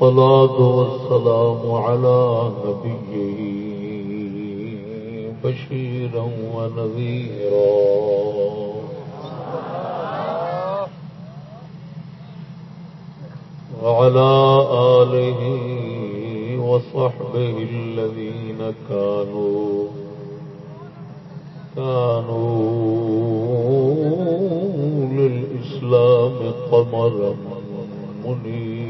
والصلاة والسلام على نبيه بشيرا ونذيرا. وعلى آله وصحبه الذين كانوا كانوا للإسلام قمرا منيرا.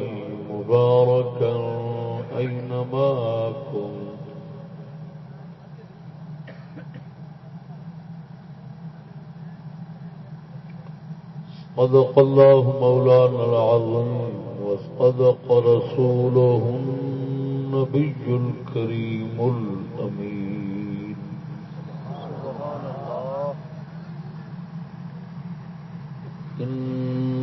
مباركا أينما كنت؟ صدق الله مولانا العظيم وصدق رسوله النبي الكريم الأمين. إن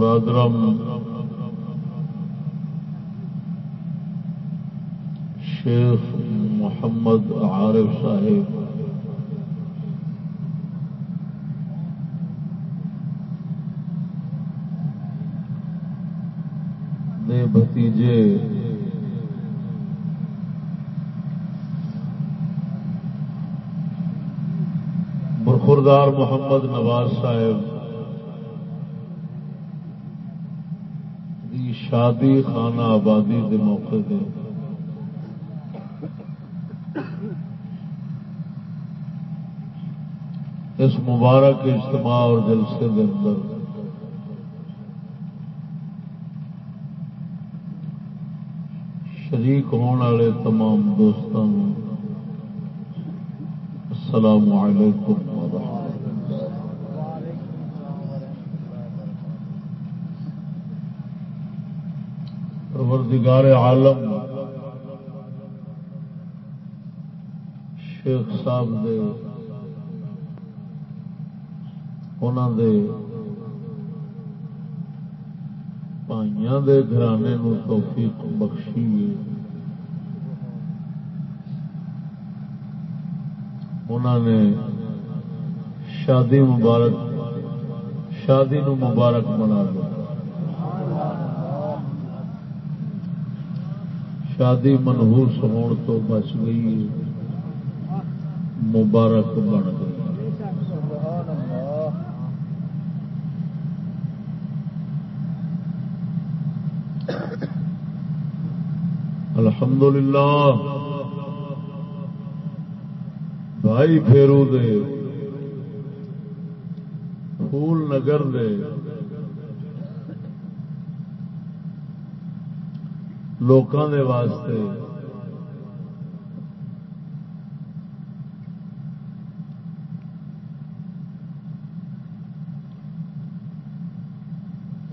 برادرم شیخ محمد عارف صاحب۔ نے بتیجے برخوردار محمد نواز صاحب دی شادی، خانہ آبادی کے موقع دے۔ اس مبارک اجتماع اور جلسے کے اندر شریک ہونے والے تمام دوستوں السلام علیکم۔ پروردگار عالم، شیخ صاحب دے انہوں دے بھائیوں دے گھرانے نو توفیق بخشی انہوں نے شادی مبارک، شادی نو مبارک بنا دیا شادی منہوس ہون تو بچ گئی، مبارک بن گئی۔ الحمد للہ بھائی پھیرو دے، پھول نگر دے۔ لوکاں دے واسطے۔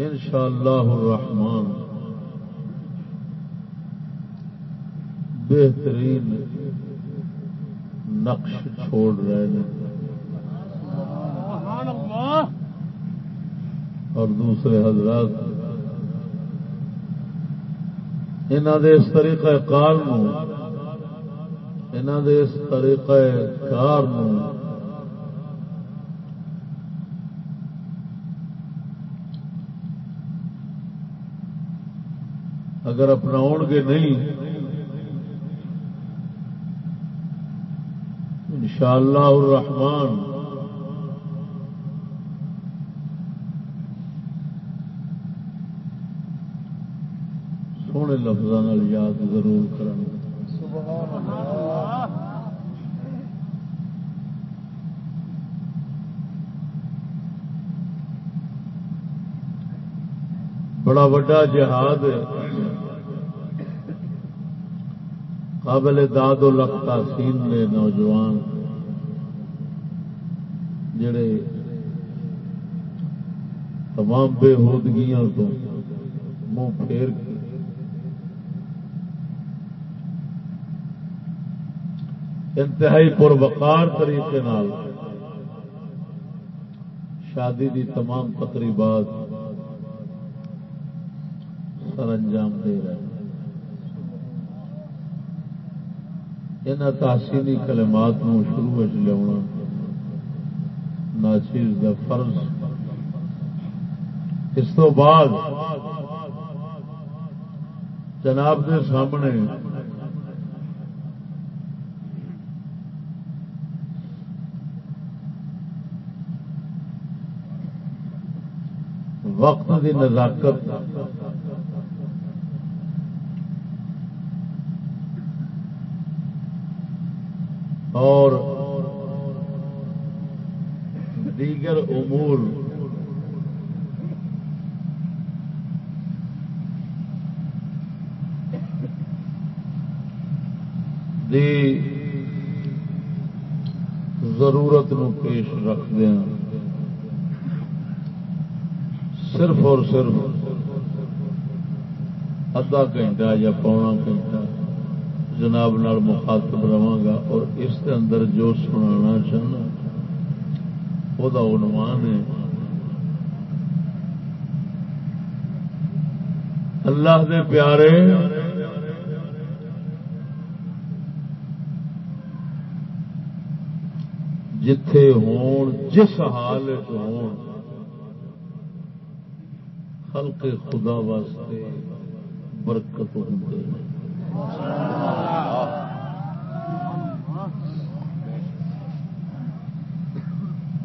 ان شاء اللہ الرحمان بہترین نقش چھوڑ رہے ہیں۔ اور دوسرے حضرات انہوں دے اس طریقہ کال انہوں دے اس طریقہ کار اگر اپنا گے نہیں، انشاءاللہ الرحمن سونے لفظوں یاد ضرور کرن۔ بڑا وڈا جہاد قابل داد و لخ تحسین نے نوجوان جڑے تمام بے ہودگیاں تو منہ پھیر کے انتہائی پروقار طریقے نال شادی دی تمام تقریبات سر انجام دے رہے ہیں۔ ان تحسینی کلمات نو شروع لیا ناچیز دا فرض۔ اس تو بعد جناب دے سامنے وقت کی نزاکت. اور دیگر امور دی ضرورت نو پیش رکھدہ صرف اور صرف ادھا گھنٹہ یا پونا گھنٹہ جناب نال مخاطب رہا گا اور اس کے اندر جو سنا چاہنا وہ عنوان ہے۔ اللہ دے پیارے جتھے ہون، جس حال ہون خلق خدا واسطے برکت ہوں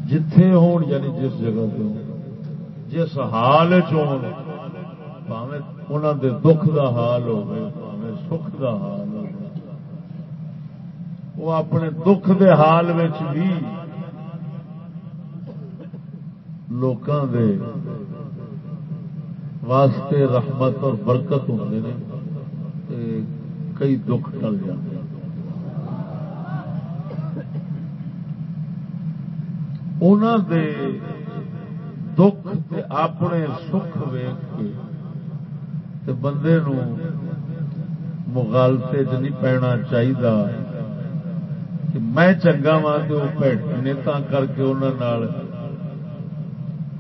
جتھے ہون یعنی جس جگہ پہ جس حال انہوں دے دکھ دا حال ہوگی ہو سکھ دا حال ہو وہ اپنے دکھ دے حال بھی لوکاں دے واسطے رحمت اور برکت ہوتے ہیں کئی دکھ ٹل جاتے دے دکھ تے اپنے سکھ ویخ کے تے بندے نو مغالتے چ نہیں پینا چاہیے کہ میں چنگا وا تو نیتا کر کے انہوں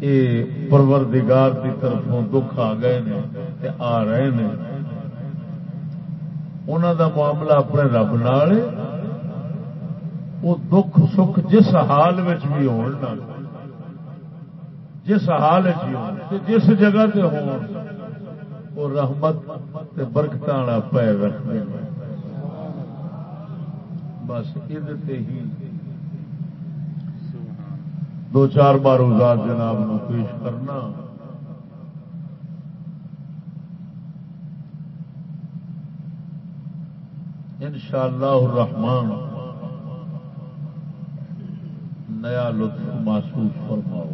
یہ پروردگار کی طرفوں دکھ آ گئے نے تے آ رہے ہیں انہوں دا معاملہ اپنے رب نال وہ دکھ سکھ جس حال بھی ہو جس حال جس جگہ تے ہو وہ رحمت تے برکت والا پیر رکھتے ہیں۔ بس یہ ہی دو چار بار روزار جناب نو پیش کرنا۔ ان شاء اللہ الرحمان نیا لطف محسوس فرماؤ۔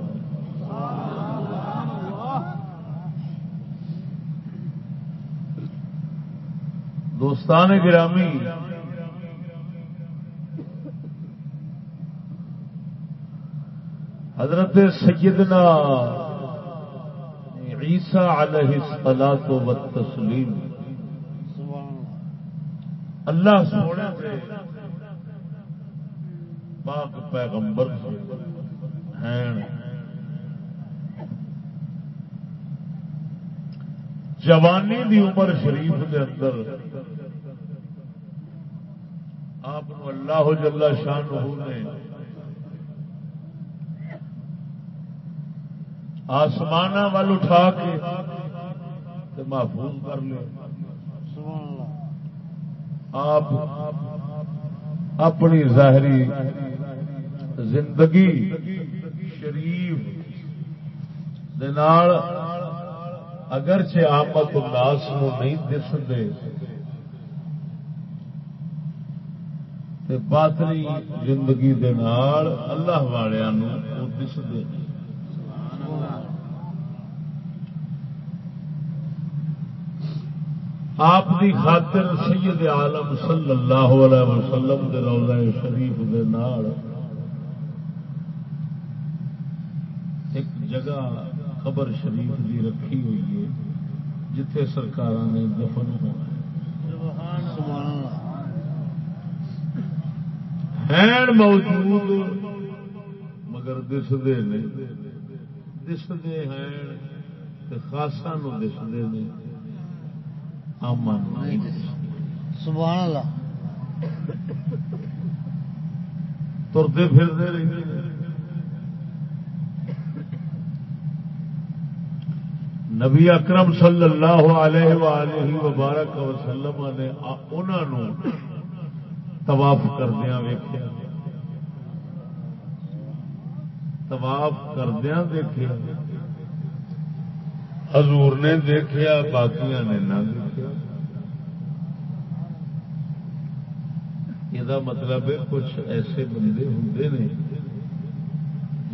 دوستان گرامی حضرت سیدنا عیسیٰ علیہ السلام و تسلیم اللہ سونے پاک پیغمبر ہیں۔ جوانی دی عمر شریف دے اندر آپ اللہ جل شان نے آسمان وال اٹھا کے محفوظ کر لیا آپ اپنی ظاہری زندگی شریف اگرچہ آمد الناس نو نہیں دستے باطنی زندگی دے نال اللہ والوں دستے آپ دی خاطر سید عالم صلی اللہ علیہ وسلم دے روزہ شریف دے نال ایک جگہ قبر شریف دی رکھی ہوئی ہے، جتھے سرکار نے دفن ہونا ہے۔ موجود، مگر دستے نہیں دستے ہیں، خاصا نو دستے نہیں سبحان اللہ. ترتے پھرتے رہتے نبی اکرم صلی اللہ علیہ وآلہ وبارک وسلم نے انہوں طواف کردیا ویخیا طواف کردیا دیکھا حضور نے دیکھا باقی نے نہ دیکھا یہ مطلب ہے کچھ ایسے بندے ہوں نے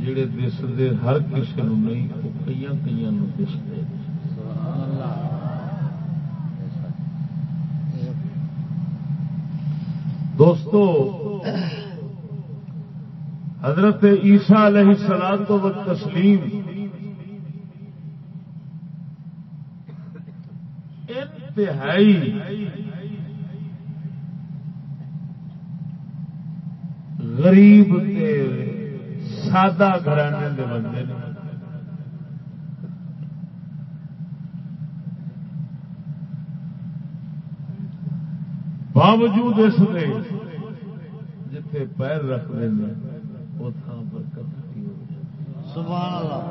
جڑے دستے ہر کسی نو نہیں وہ کئی کئی دستے دوستو، حضرت عیسیٰ علیہ سلاد کو تسلیم۔ انتہائی غریب تے سادہ گھرانے کے بندے نے۔ باوجود اس کے جتھے پیر رکھ دیں وہ تھان پر کبھی سبحان اللہ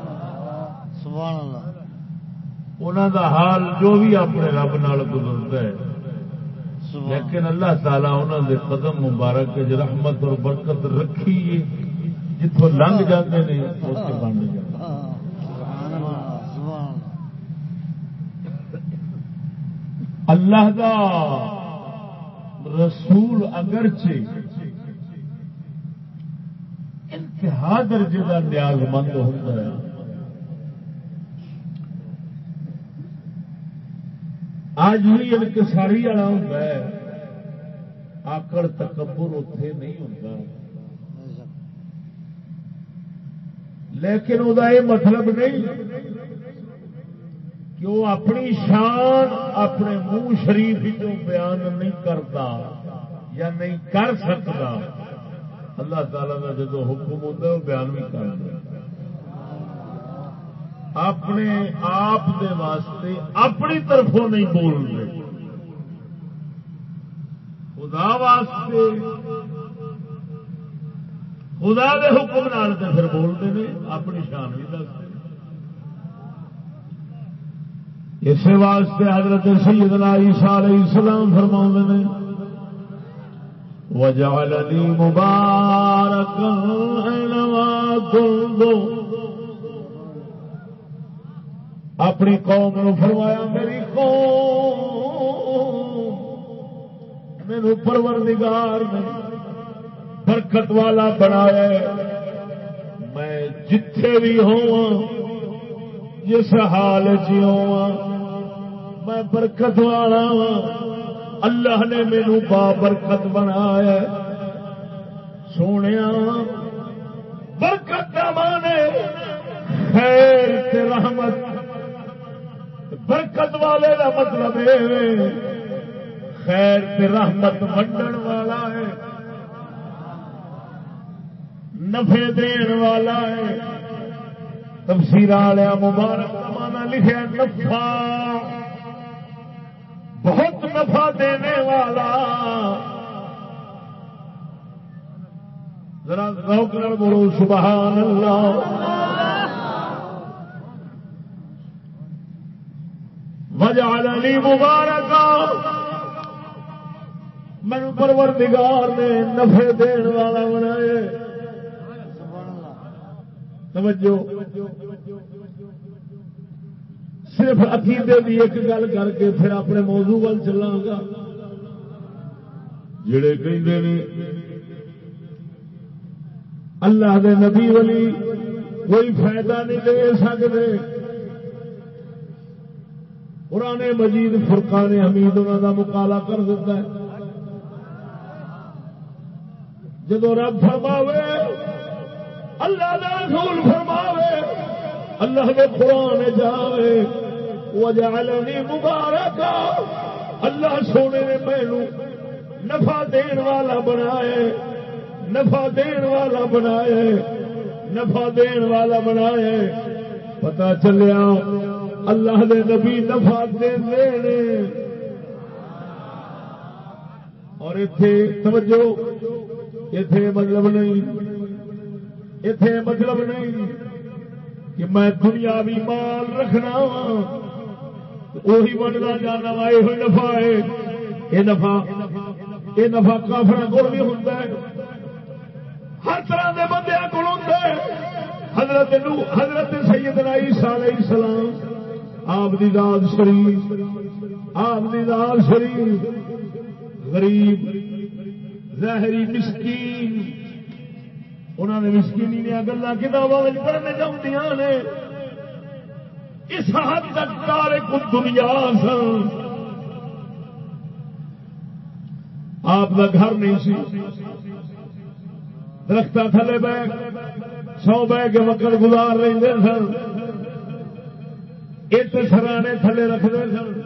سبحان اللہ۔ انہوں دا حال جو بھی اپنے رب نال گزرتا ہے لیکن اللہ تعالیٰ انہوں دے قدم مبارک رحمت اور برکت رکھی جتوں لنگ جاتے ہیں اسے بن جاتے اللہ دا رسول اگرچہ انتہا درجے کا نیاز مند ہوتا ہے آج بھی انکساری والا ہوتا ہے۔ آکڑ تکبر اتے نہیں ہوتا لیکن وہ مطلب نہیں کہ وہ اپنی شان اپنے منہ شریف جو بیان نہیں کرتا یا نہیں کر سکتا اللہ تعالی کا جب حکم ہوتا ہے وہ بیان بھی کر دیا اپنے آپ دے واسطے اپنی طرفوں نہیں بول رہے خدا واسطے، خدا دے حکم نال پھر بولتے ہیں اپنی شان بھی دستے اسی واسطے حضرت سیدنا عیسیٰ علیہ السلام فرما نے وجعلنی مبارک اپنی قوم نو فرمایا، میری قوم میرے پروردگار نے برکت والا بنایا میں جتھے بھی ہوا جس حال چ ہوا میں برکت والا اللہ نے میرے با برکت بنایا سونے برکت مانے خیر رحمت برکت والے کا مطلب خیر رحمت ونڈن والا ہے نفے دین والا ہے تفسیر والے مبارک مانا لکھا نفا بہت نفع دینے والا۔ ذرا روک بولو، سبحان اللہ۔ وجعلنی مبارکا من پروردگار نے نفے دین والا بنائے توجہ۔ صرف عقیدے کی ایک گل کر کے پھر اپنے موضوع وال چلا گا۔ جڑے کہ اللہ دے نبی ولی کوئی فائدہ نہیں دے سکتے پرانے مجید فرقان حمید انہوں کا مکالا کر دیتا ہے۔ جدو رب فرماوے، اللہ دا رسول فرماوے، اللہ کے قرآن جاوے وجعلنی مبارک اللہ سونے نے مینو نفع دین والا بنائے نفع دین والا بنائے نفع دین والا بنائے پتا چلیا اللہ دے نبی نفع دے اور اتے توجہ اتے مطلب نہیں اتے مطلب نہیں کہ میں دنیاوی مال رکھنا وا وہی بننا جانا وا یہ نفا ہے۔ یہ نفا یہ نفا کافر کو بھی ہوتا ہے۔ ہر طرح کے بندے کو ہوتا ہے۔ حضرت حضرت سیدنا عیسیٰ علیہ السلام آپ دی داد شریف آپ دی داد شریف، غریب ظاہری مسکین انہوں نے مسکینی نے گلا کتابوں پڑھنے چاہتی نے۔ اس حد تک تارے کو دنیا سن۔ آپ کا گھر نہیں سی۔ درخت تھلے بہ سو بہ کے وکر گزار رہے سن۔ اٹ سرانے تھلے رکھتے سن۔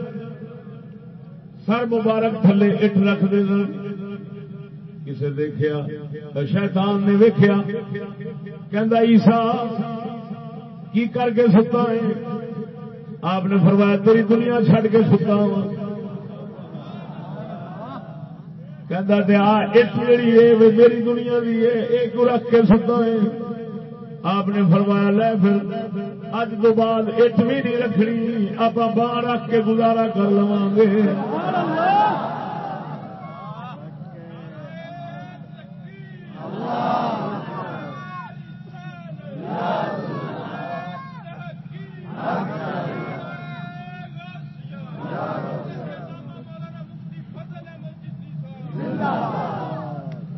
سر مبارک تھلے اٹ رکھتے سن۔ کسے دیکھا شیطان نے ویکیا کہ عیسا، کی کر کے ستا ہے؟ آپ نے فرمایا، تیری دنیا چھڈ کے ستا ہاں۔ وا میری میری دنیا بھی ہے ایک رکھ کے ستا ہے؟ آپ نے فرمایا، لے پھر، اج تو بعد اٹ بھی نہیں رکھنی آپ باہر رکھ کے گزارا کر لوا گے۔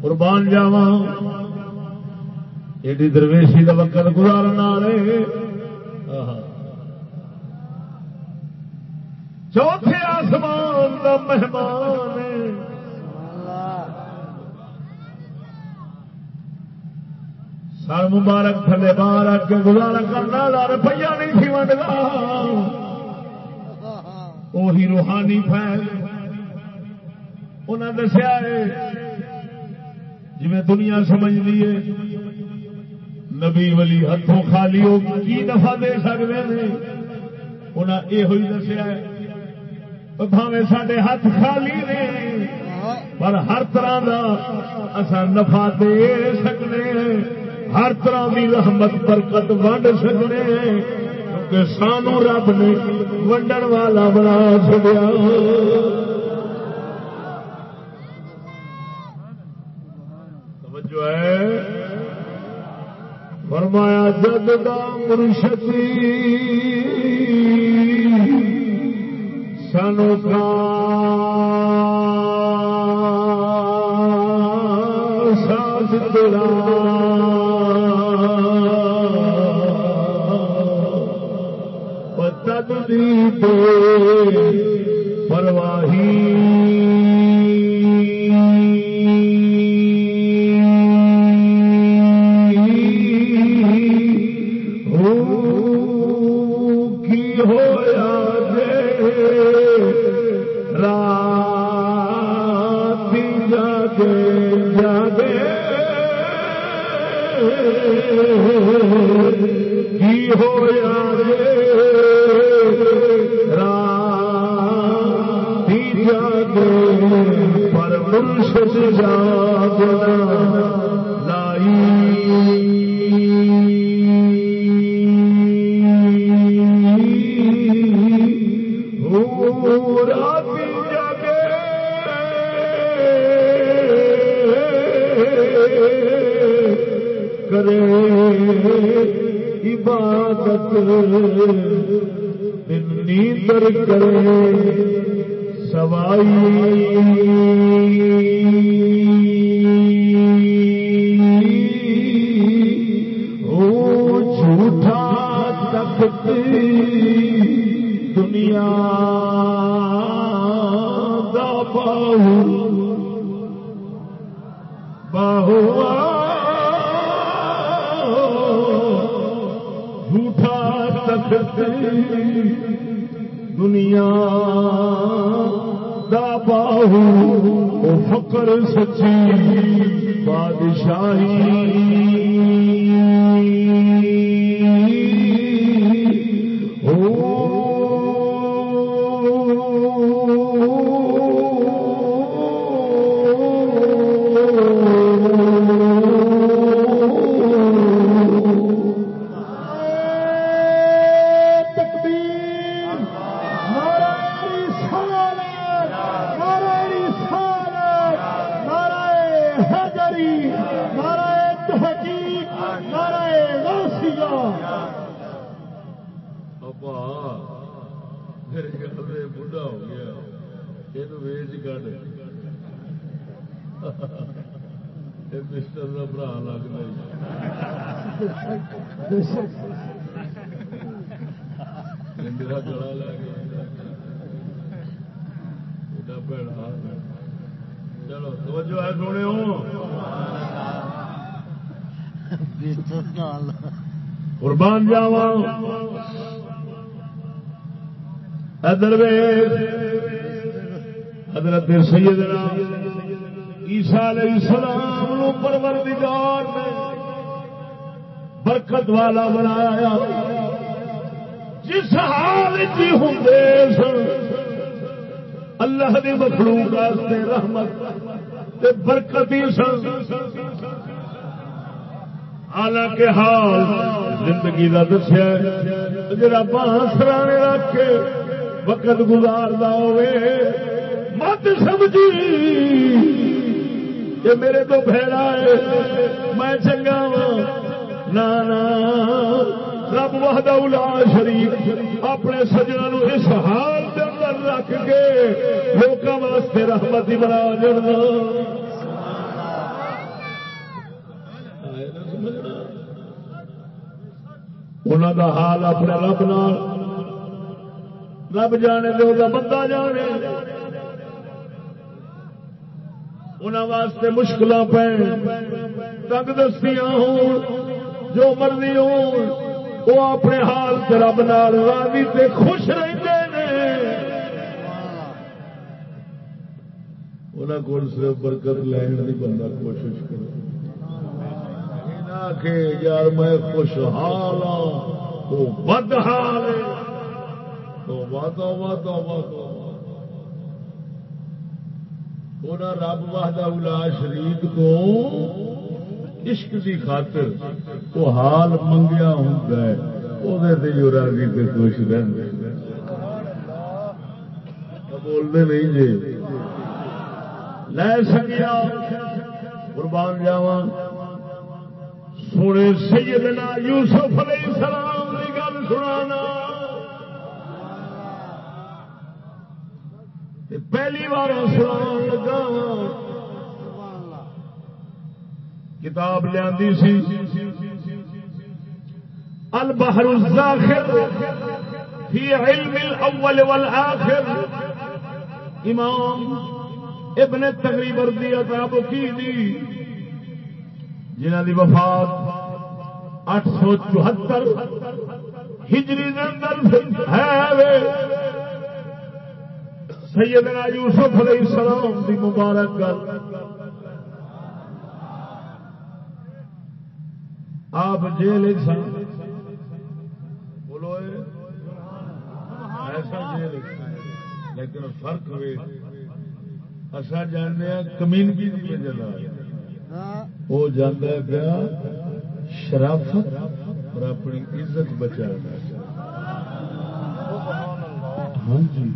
قربان جاوا ایڈی درویشی کا وقت گزارن والے چوتھے آسمان کا مہمان سر مبارک تھلے باہر آ کے گزارا کرنا والا روپیہ نہیں سی ونڈا وہی روحانی فیل انہیں دسیا ہے جی دنیا سمجھ لیے نبی ولی ہاتھوں خالی ہو کی نفع دے سکتے ہیں انہیں یہ دسیا بھاوے سڈے ہاتھ خالی نے، پر ہر طرح کا اصا نفع دے سکنے ہر طرح کی رحمت، برکت ونڈ سکنے کیونکہ سانو رب نے ونڈن والا بنا چڑیا فرمایا جد دا مرشدی سنو کا ساز تیرا تد دی پرواہی توجہ ہے سونے بستر نال قربان جاوا ادر حضرت سیدنا عیسیٰ علیہ السلام نو پروردگار نے برکت والا بنایا۔ جس حال جی ہوں سن اللہ دی مخلوق رحمت تے برکت سن۔ حالانکہ حال زندگی کا دسیا جا بانس رکھ کے وقت گزارتا ہوئے مت سمجھی۔ یہ میرے تو بھڑا ہے، میں چنگا ہاں۔ وا نہ رب وحدہ الا شریف اپنے سجنا اس حال رکھ کے لوگوں واسطے رحمت ہی بنا جڑنا۔ انہوں دا حال اپنے رب نال۔ رب جانے دے وہ بندہ جانے۔ انہوں واسطے مشکل پہ تنگ دستیاں ہون، جو مرضی ہون، وہ اپنے حال رب نال، راضی تے خوش رہتے انہوں کو صرف برکت لین کی بندہ کوشش کرے کہ یار میں خوشحال ہوں وہ بد حال ہے تو بات انہیں رب واہدہ الا شریف کو عشق کی خاطر وہ حال منگیا ہوں وہ راضی پہ خوش رہتے بولتے نہیں جی لے سکیا قربان جاواں سونے سیدنا یوسف علیہ السلام کی گل سنانا پہلی بار سنان لگا کتاب لیا سی البحر الزاخر فی علم الاول والآخر امام ابن تقریبر دی عطاب کی دی، جنہ دی وفات اٹھ سو چوہتر ہجری اندر ہے سیدنا یوسف علیہ السلام دی مبارک گل۔ آپ جیل سن۔ بولو ایسا جیل لیکن فرق وے۔ اصا جاننے کمیونٹی جگہ وہ جانا پیا شرافت اور اپنی عزت بچا ہاں جی۔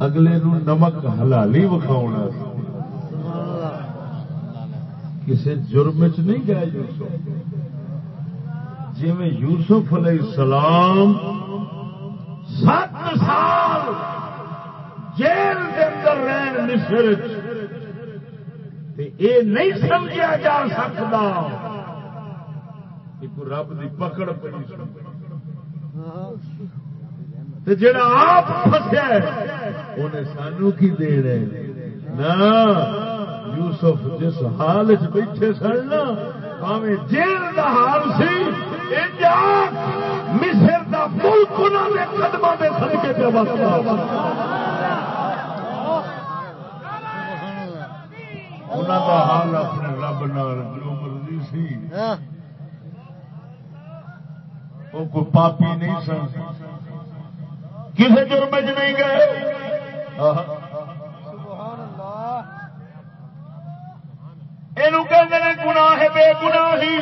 اگلے نو نمک حلالی وکھاؤ کسی جرم چ نہیں گیا یوسف۔ جی میں یوسف علیہ السلام سات سال جیل کے اندر رہن مصر یہ نہیں سمجھا جا سکتا کہ رب کی پکڑ پڑی جڑا آپ فسیا انہیں سانو کی دے رہے نہ، یوسف جس حال چ بیٹھے سن پاوے جیل کا حال سی۔ مصر کا ملک انہوں نے قدم کے سدکے پہ انہوں کا حال اپنے رب نال جو مرضی سی وہ کوئی پاپی نہیں سن کسی جرم چ نہیں گئے یہ گناہ بے گناہی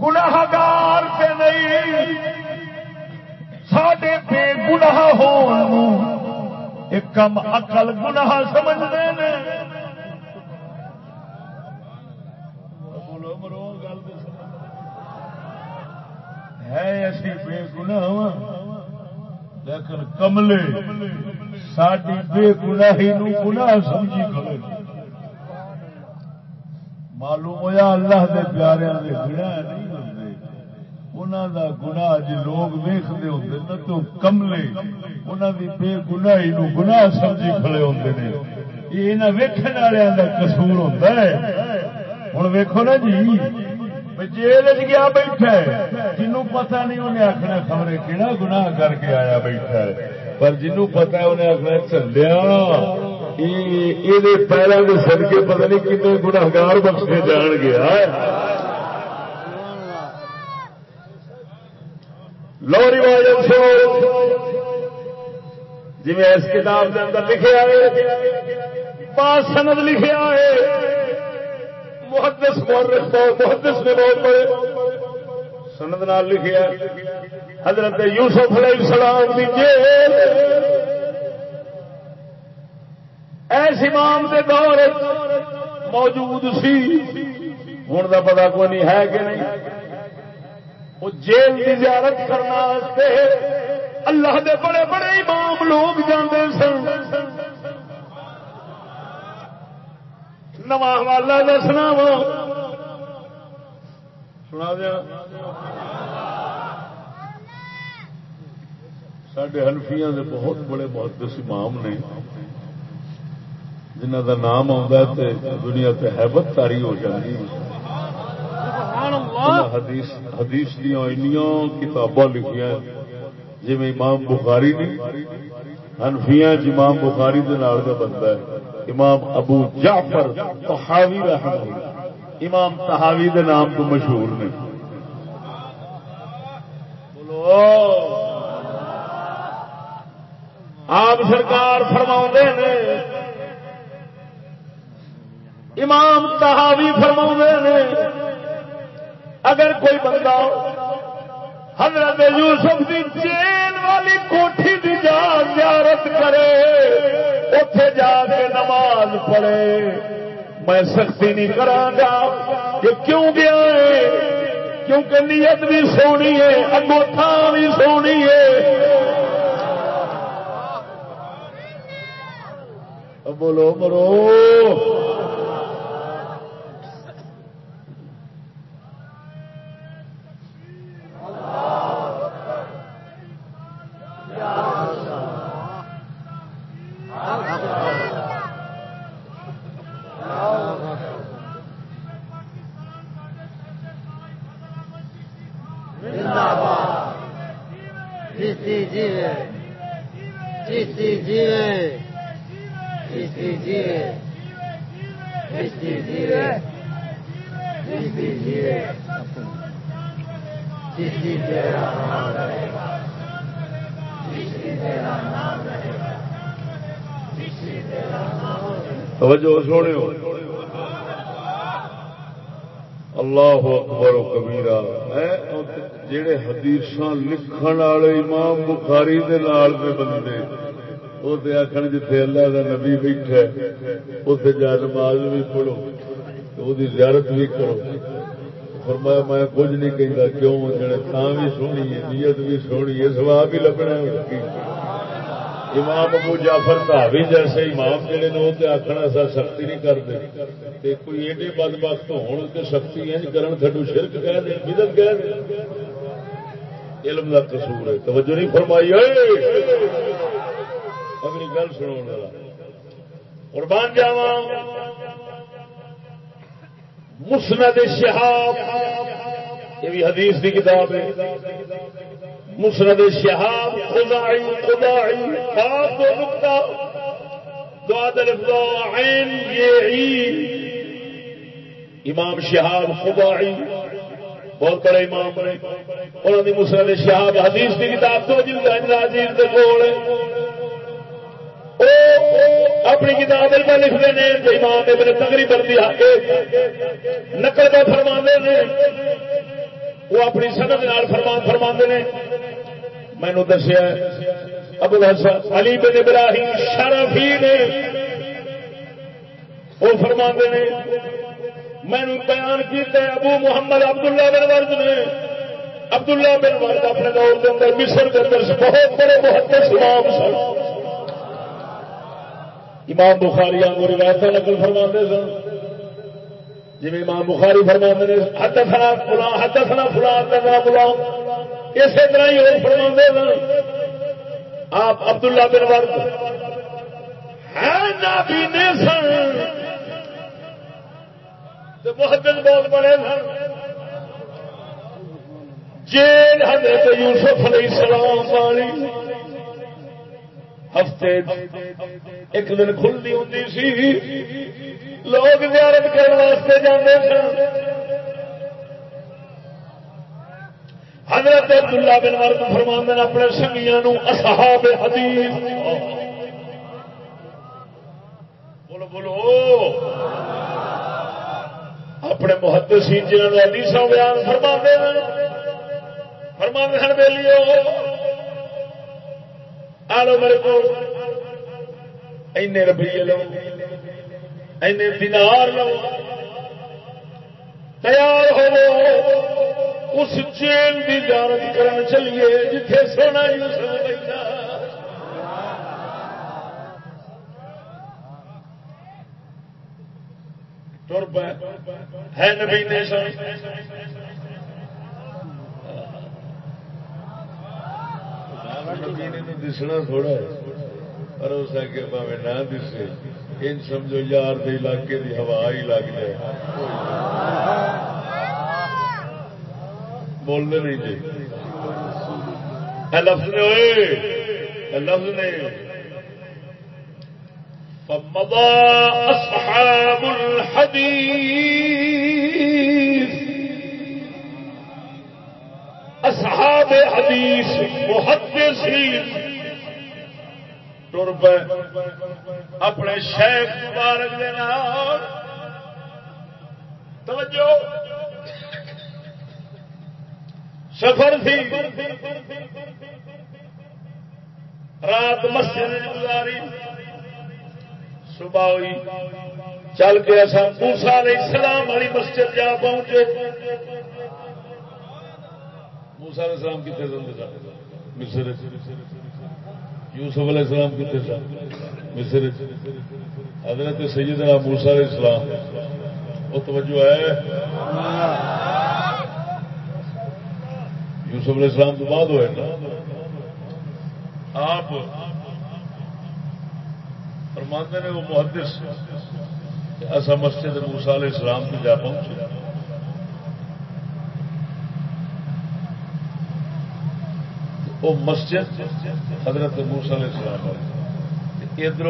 گناہگار سے نہیں ساڈے بے گناہ ہو ایک کم اقل گناہ سمجھتے ہیں۔ ہے ایسی بے گناہ، لیکن کملے ساری بے گناہی نو گناہ سمجھی کرے معلوم ہوا اللہ دے پیارے دے گناہ نہیں انہوں دا گناہ جی لوگ ویختے ہوتے نا تو کملے انہوں دی بے گناہی نو گناہ سمجھی کھڑے ہوتے ہیں یہ انہیں ویکن والوں کا قصور ہوتا ہے۔ ہوں ویکو نا جی جیل گیا بیٹھا ہے، جنوں پتا نہیں انہیں آخنا خبریں کہڑا گناہ کر کے آیا بیٹھا ہے۔ پر جنوں پتا ہے انہیں آخنا چلیا، یہ پیروں کے سدکے پتہ نہیں کتنے گناگار بخشے جان گیا۔ لو روایت جی اس کتاب کے اندر لکھا ہے پاس سند لکھا ہے محدث محدث نے بہت بڑے سند نال لکھا حضرت یوسف علیہ السلام کی جیل۔ ایس امام کے دور موجود سی۔ ہوں کا پتا کوئی نہیں ہے کہ نہیں۔ وہ جیل کی زیارت کرنے اللہ دے بڑے بڑے امام لوگ جانے سن۔ نواں حوالہ دسنا وا سنا دیا۔ سڈے ہلفیاں دے بہت بڑے محدث امام نے جنہ کا نام آتا ہے دنیا تے حیبت تاری ہو جاتی حدیث حدیث دیا کتاباں لکھیا جی امام بخاری نے ہنفیا امام بخاری دے نال کا بندہ ہے. امام ابو جعفر تحاوی رحمہ امام تحاوی دے نام تو مشہور نے. بولو. آپ سرکار فرما نے امام تحاوی فرما نے اگر کوئی بندہ حضرت یوسف کی جیل والی کوٹھی کی جا زیارت کرے اتے جا کے نماز پڑھے۔ میں سختی نہیں کرا کہ کیوں گیا ہے؟ کیونکہ نیت بھی سونی ہے اگوتھا بھی سونی ہے۔ بولو مرو توجہ سونے اللہ اکبر و کبیرا جڑے حدیث لکھن والے امام بخاری دے نال دے بندے وہ آخر جتھے اللہ کا نبی بیٹھا ہے اتے جا نماز بھی پڑھو وہ زیارت بھی کرو فرمایا میں کچھ نہیں کہتا کیوں جڑے تھان بھی سونی ہے نیت بھی سونی ہے سواب بھی لبنا امام ابو جعفر تھاوی جیسے امام جڑے نے وہ آخنا سا سختی نہیں کرتے کوئی ایڈے بد وقت ہو سختی انج کرن تھڈو شرک کہہ دیں بدت کہہ دیں علم کا قصور ہے. توجہ نہیں فرمائی اگلی گل سنو قربان جاوا مسند شہاب، یہ بھی حدیث کی کتاب ہے۔ مسند شہاب خدائی خدائی خواب دو نقطہ۔ دعا دلفظا عین یہ امام شہاب خدائی بہت بڑے امام نے۔ انہوں نے مسلم شہاب حدیث کی کتاب تو جلد عزیز کے کول۔ اپنی کتاب میں لکھتے ہیں امام ابن تگری بردی نقل میں فرما نے۔ وہ اپنی سند فرمان فرما نے۔ مینو دسیا ابو حسن علی بن ابراہیم شرفی نے، وہ فرما نے میں بیان کیا ابو محمد عبداللہ بن ورد نے، عبداللہ بن ورد اپنے دور کے اندر مصر کے اندر بہت بڑے محدث امام سن۔ امام بخاری آنگو روایت نقل فرما سن۔ جی امام بخاری فرما نے حد سنا فلاں حد سنا فلاں حد فلاں اسی طرح ہی وہ فرما سن۔ آپ عبداللہ بن ورد ہے نابینے سن۔ محدث بہت بڑے سن۔ جیل حضرت یوسف علیہ السلام والی ہفتے ایک دن کھلتی ہوتی سی۔ لوگ زیارت کرنے واسطے جانے سن۔ حضرت عبداللہ بن مرد فرماند اپنے سنگیاں اصحاب حدیث۔ بولو بولو۔ اپنے محدثین جنہوں نے حدیث بیان فرما فرما دے بے لیو آلو میرے کو اینے روپیے لو، اینے دینار لو، تیار ہو، اس چین کی زیارت کرن چلیے، جتھے سونا یوسف بیٹھا تر پہ ہے نبی نے سن دسنا تھوڑا پر اس کے پاوے نہ دسے۔ ان سمجھو یار دے علاقے دی ہوا ہی لگ جائے۔ بولنے نہیں جی لفظ نے، ہوئے۔ لفظ نے۔ فمضى أصحاب الحديث. أصحاب حديث محدثين. تر پہ اپنے شیخ مبارک کے نام توجہ. سفر تھی. رات مسجد گزاری. صبح ہوئی۔ چل کے اصا موسا علیہ السلام والی مسجد جا پہنچے۔ موسا علیہ السلام کتنے سن مصر یوسف علیہ السلام کتنے سن؟ مصر حضرت سیدنا موسا علیہ السلام۔ وہ توجہ ہے۔ یوسف علیہ السلام تو بعد ہوئے نا۔ آپ فرماندے نے وہ محدث ایسا مسجد موسا علیہ السلام کو جا پہنچے۔ وہ مسجد حضرت موسا علیہ السلام ادھر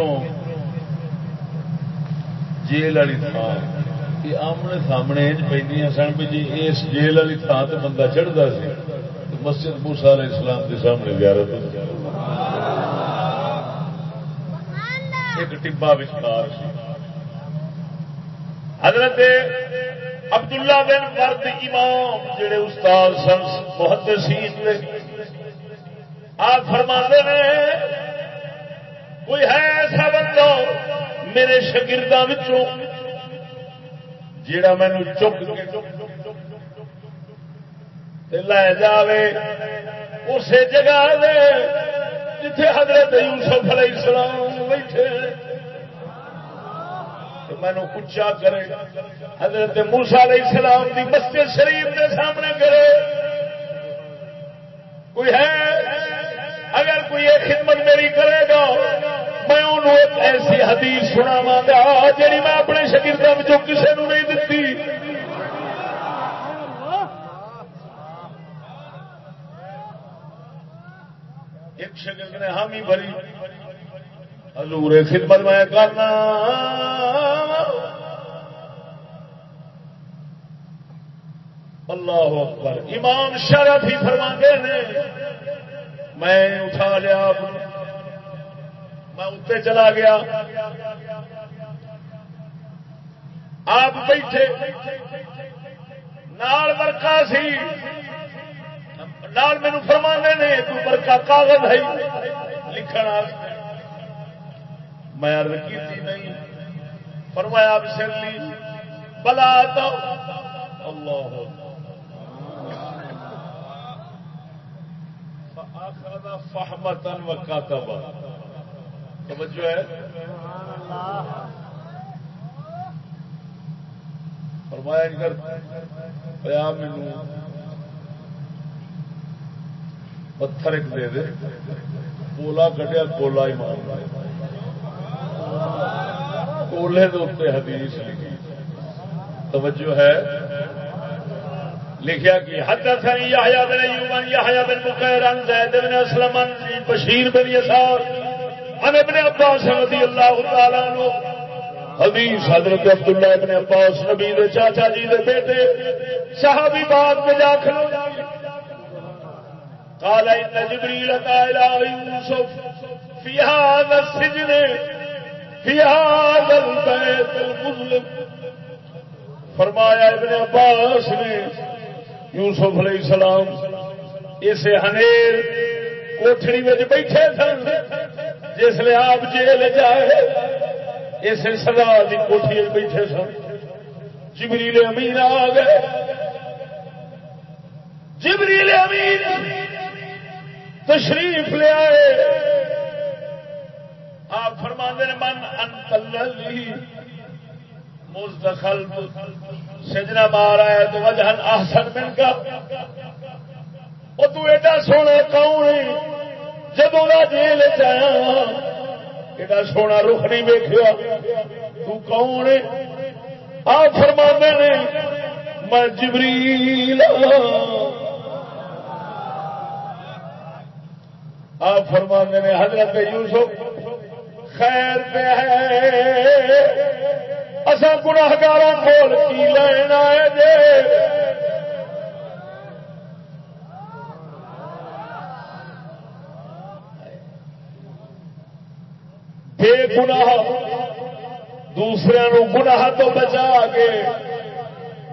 جیل والی تھان یہ آمنے سامنے پہ سن بھی جی اس جیل والی تھان سے بندہ چڑھتا سی۔ مسجد موسا علیہ السلام کے سامنے زیارت ایک ٹبا وچکار حضرت عبداللہ بن مرد امام جڑے استاد سن، محدثین نے۔ آپ فرما نے، کوئی ہے ایسا بندہ میرے شگردوں جیڑا مینو چک کے لے جاوے اسی جگہ دے جتھے حضرت یوسف علیہ السلام بیٹھے۔ مینو اچا کرے، حضرت موسا علیہ السلام دی مسجد شریف کے سامنے کرے۔ کوئی ہے؟ اگر کوئی یہ خدمت میری کرے گا، میں انہوں ایک ایسی حدیث سنا گا جی میں اپنے شکردوں میں کسی نے نہیں دتی۔ ایک شکر نے ہاں حامی بھری۔ حضور خدمت میں کرنا۔ اللہ اکبر۔ امام شرف ہی فرما نے۔ میں اٹھا لیا۔ میں اتنے چلا گیا۔ آپ بیٹھے۔ نال برکا سی۔ نال مینو فرما نے کوئی برکا کاغذ ہے۔ لکھن میں ارد کی تھی نہیں، فرمایا سر لی بلا تو اللہ۔ فہمتن و کاتبا توجہ ہے؟ فرمایا کر پیا مینو پتھر ایک دے دے کولا کٹیا کولا ہی مار کولے دے حدیث لکھی توجہ ہے۔ لکھیا کہ حدثني يحيى بن ايوب عن يحيى بن بكير عن زيد بن اسلم عن بشير بن يسار عن ابن عباس رضي الله تعالى عنه حدیث حضرت عبداللہ ابن عباس نبی دے چاچا جی دے بیٹے صحابی بات میں جا کھلو قال ان جبريل قال يوسف في هذا السجن فرمایا ابن عباس نے یوسف علیہ السلام، اسے ہنیر کوٹڑی میں بیٹھے سن، جس لیے آپ جیل جائے، اسے سزا کی کوٹھی بیٹھے سن۔ جبریل امین آ گئے۔ جبریل امین تشریف لے آئے۔ آپ فرما دے من انتلی مزدخل سجنا مارا ہے تو وجہ آسن من کا۔ وہ تو ایڈا سونا کون ہے؟ جب وہ جیل چایا ایڈا سونا رخ نہیں ویکیا تو کون ہے؟ آپ فرما نے، میں جبریل آپ فرما نے، حضرت یوسف خیر پہ ہے۔ اصا گناگار کول کی لینا ہے جے؟ بے گناہ دوسرے نو گناہ تو بچا کے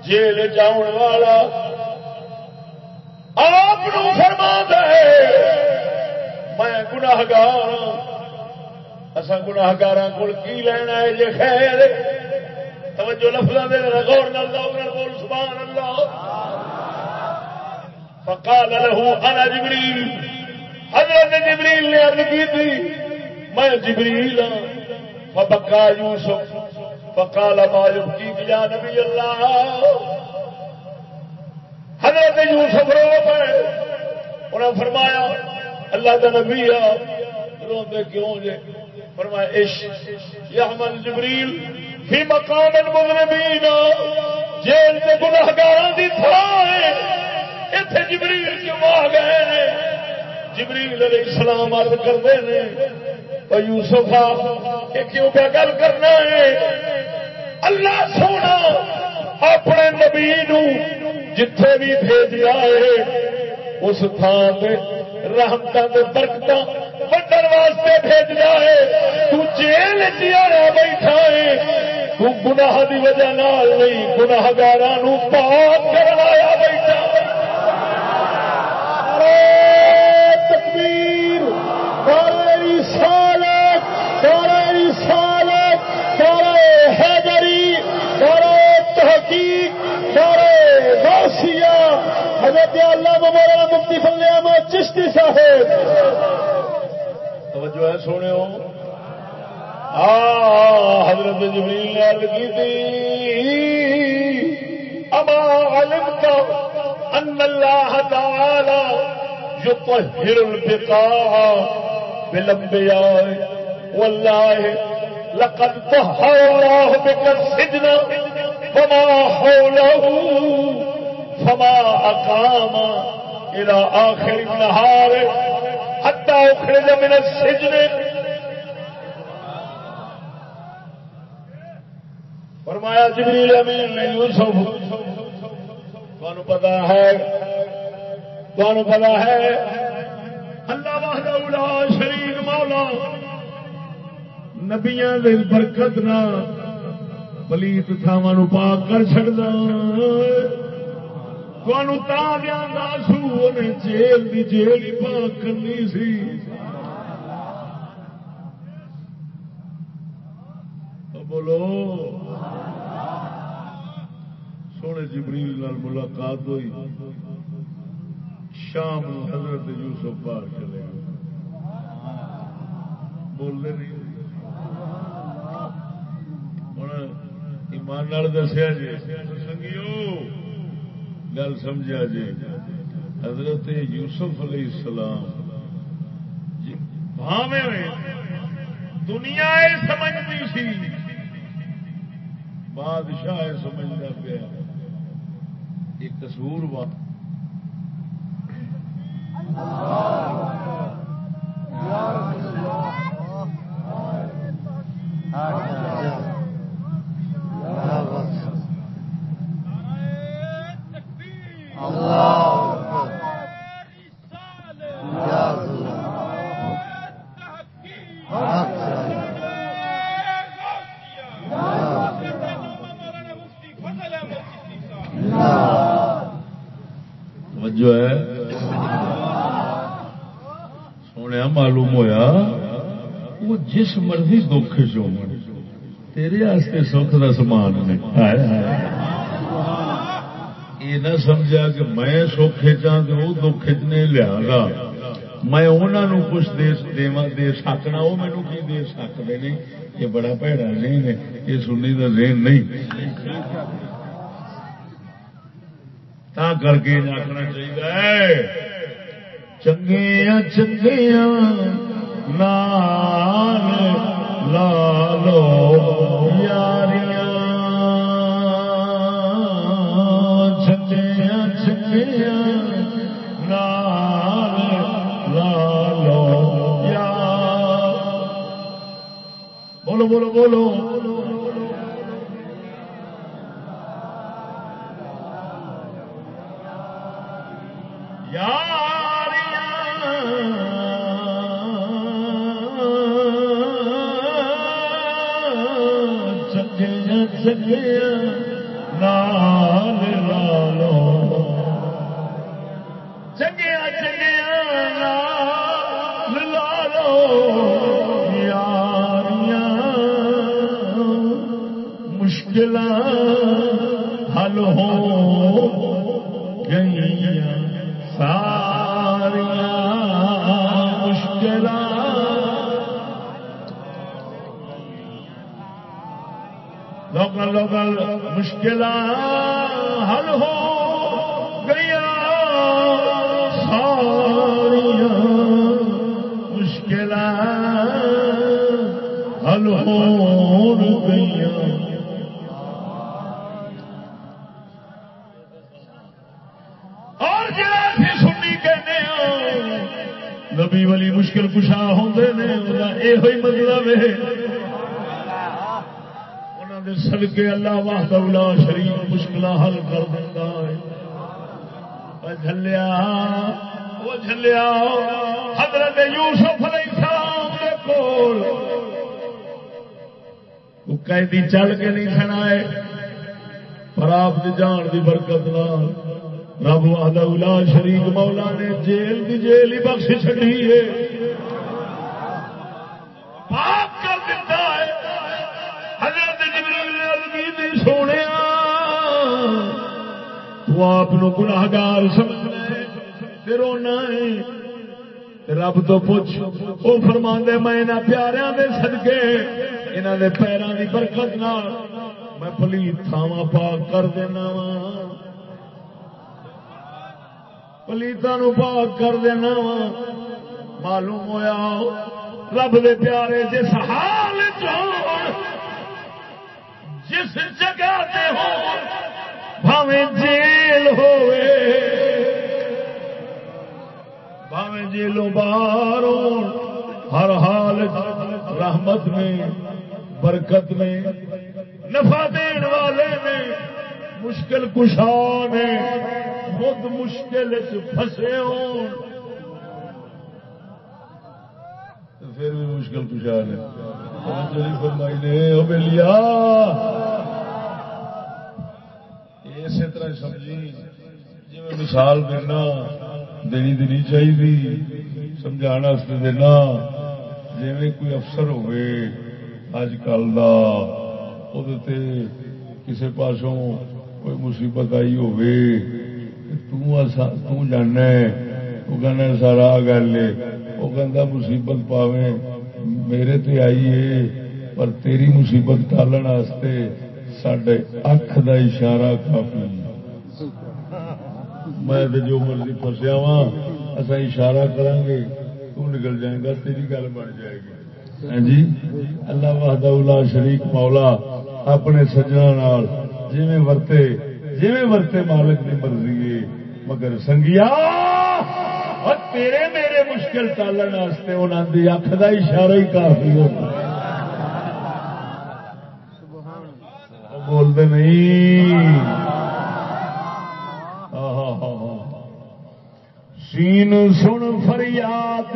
جیل جاؤن والا آپ فرما دے میں گناہگار اصا گناگار کو کی لینا ہے جی خیر توجہ لفظ دے غور بول سبحان اللہ فقال له، انا جبریل۔ حضرت جبریل نے عرض کی تھی، میں جبریل ہوں فبقا یوسف، فقال ما يبكيك يا نبی اللہ۔ حضرت یوسف رو پڑے۔ انہوں فرمایا، اللہ کا نبی ہاں، آ روتے کیوں جے؟ فرمایا، عشق یحمل جبریل فی مقام المذنبین، جیل کے گناہگاراں دی تھان ہے۔ ایتھے جبریل کیوں آ گئے نے جبریل علیہ السلام عرض کرتے ہیں، او یوسف یہ کیوں پہ گل کرنا ہے؟ اللہ سونا، اپنے نبی نو جتھے بھی بھیجیا ہے، اس تھان تے سے رحمت برکت بٹن واسطے بھیجنا ہے۔ تو جیل جیا بیٹھا ہے۔ تو گناہ دی وجہ نال نہیں گناہگار پاک کروایا بیٹھا تکبیر، سارے سالت سارے سالت سارے حیدری، سارے تحقیق حضرت اللہ مولانا مفتی فضل احمد چشتی صاحب۔ توجہ ہے سونے ہو آ حضرت جبریل نے عرض کی تھی، اما علمت ان اللہ تعالی يطهر البقاع بالانبياء والله لقد طهر الله بك السجن۔ فما حوله فما اقام الى اخر النهار حتى اخرج من السجن. فرمایا جبریل امین نے یوسف تمہیں پتا ہے تمہیں پتا ہے، اللہ وحدہ الا شریک مولا، نبیاں دے برکت نہ پلیت تھاواں پاک کر چڑنا تمہوں تا دیا سو نے جیل دی جیل ہی پاک کرنی سی۔ بولو۔ سونے جبریل نال ملاقات ہوئی۔ شام حضرت یوسف باہر چلے گئے۔ بولنے نہیں۔ ہوں ایمان دسیا جی۔ سنگیو، گل سمجھا جی۔ حضرت یوسف علیہ السلام۔ جی، دنیا سمجھتی سی۔ بادشاہ سمجھنا پیا۔ یہ کسور بات جو معلوم ہویا وہ جس مرضی دکھ چو تیرے واسطے سکھ کا سمان نے۔ یہ نہ سمجھا کہ میں سکھ چاہ تو وہ دکھ چ چنے لیا گا۔ میں انہوں کچھ دے دے سکنا، وہ مینو کی دے سکتے نہیں یہ بڑا پیڑا نہیں ہے، یہ سنی کا ذہن نہیں۔ تا کر کے آخنا چاہیے چنگیا چنگیا نال لالو یاریاں چنگیا چنگیا نال لالو یار بولو بولو بولو۔ حل ہو گئی ساریا مشکل لوکل لوکل مشکل حل ہو گئی ساریا مشکل حل ہو گئی نبی والی مشکل کشا ہوتے ہیں یہ مطلب ہے سڑکے اللہ واہد شریف مشکل حل کر دیتا ہے۔ جلیا وہ جلیا حضرت یوسف علیہ السلام کے کول۔ قیدی چل کے نہیں سنا پر آپ جان کی برکت نال۔ رب واہد شریف مولا نے جیل کی جیل ہی بخش چڑی ہے۔ پاک کر دیتا ہے۔ حضرت جبریل نے سونے تو آپ گناہگار سمجھنا ہے۔ پھر رونا ہے۔ رب تو پوچھ وہ فرما دے میں یہاں پیاروں کے سدکے یہاں کے پیروں کی برکت نہ میں پلیت تھاوا پاک کر دینا وا پلیتا نو پاک کر دینا وا معلوم ہویا رب دے پیارے جس حال جس جگہ تے ہو بھاویں جیل ہوئے بھاویں جیلوں باہر ہر حال رحمت میں برکت میں نفع دین والے نے مشکل کشا نے خود مشکل پھسے ہو۔ پھر بھی مشکل کشا نے فرمائی نے وہ اسی طرح سمجھی جی میں مثال دینا، دینی دینی چاہیے سمجھا دینا جی کوئی افسر ہوئے اج کل کا وہ کسی پاسوں کوئی مصیبت آئی ہوئے جانا وہ کہنا سارا گل وہ کہ مصیبت پاوے۔ میرے تے آئی ہے، پر تیری مصیبت ٹالن سڈے اکھ دا اشارہ کافی میں جو مرضی فسیا وا اصا اشارہ کریں گے تو نکل جائے گا، تیری گل بن جائے گی۔ ہاں جی؟ اللہ وحدہ اللہ شریک مولا اپنے سجنا جی ورتے جی ورتے مالک کی مرضی ہے، مگر سنگیا، اور تیرے میرے مشکل ٹالن واسطے انہوں کی اکھ کا اشارہ ہی کافی ہوتا بولتے نہیں۔ سین سن فریاد۔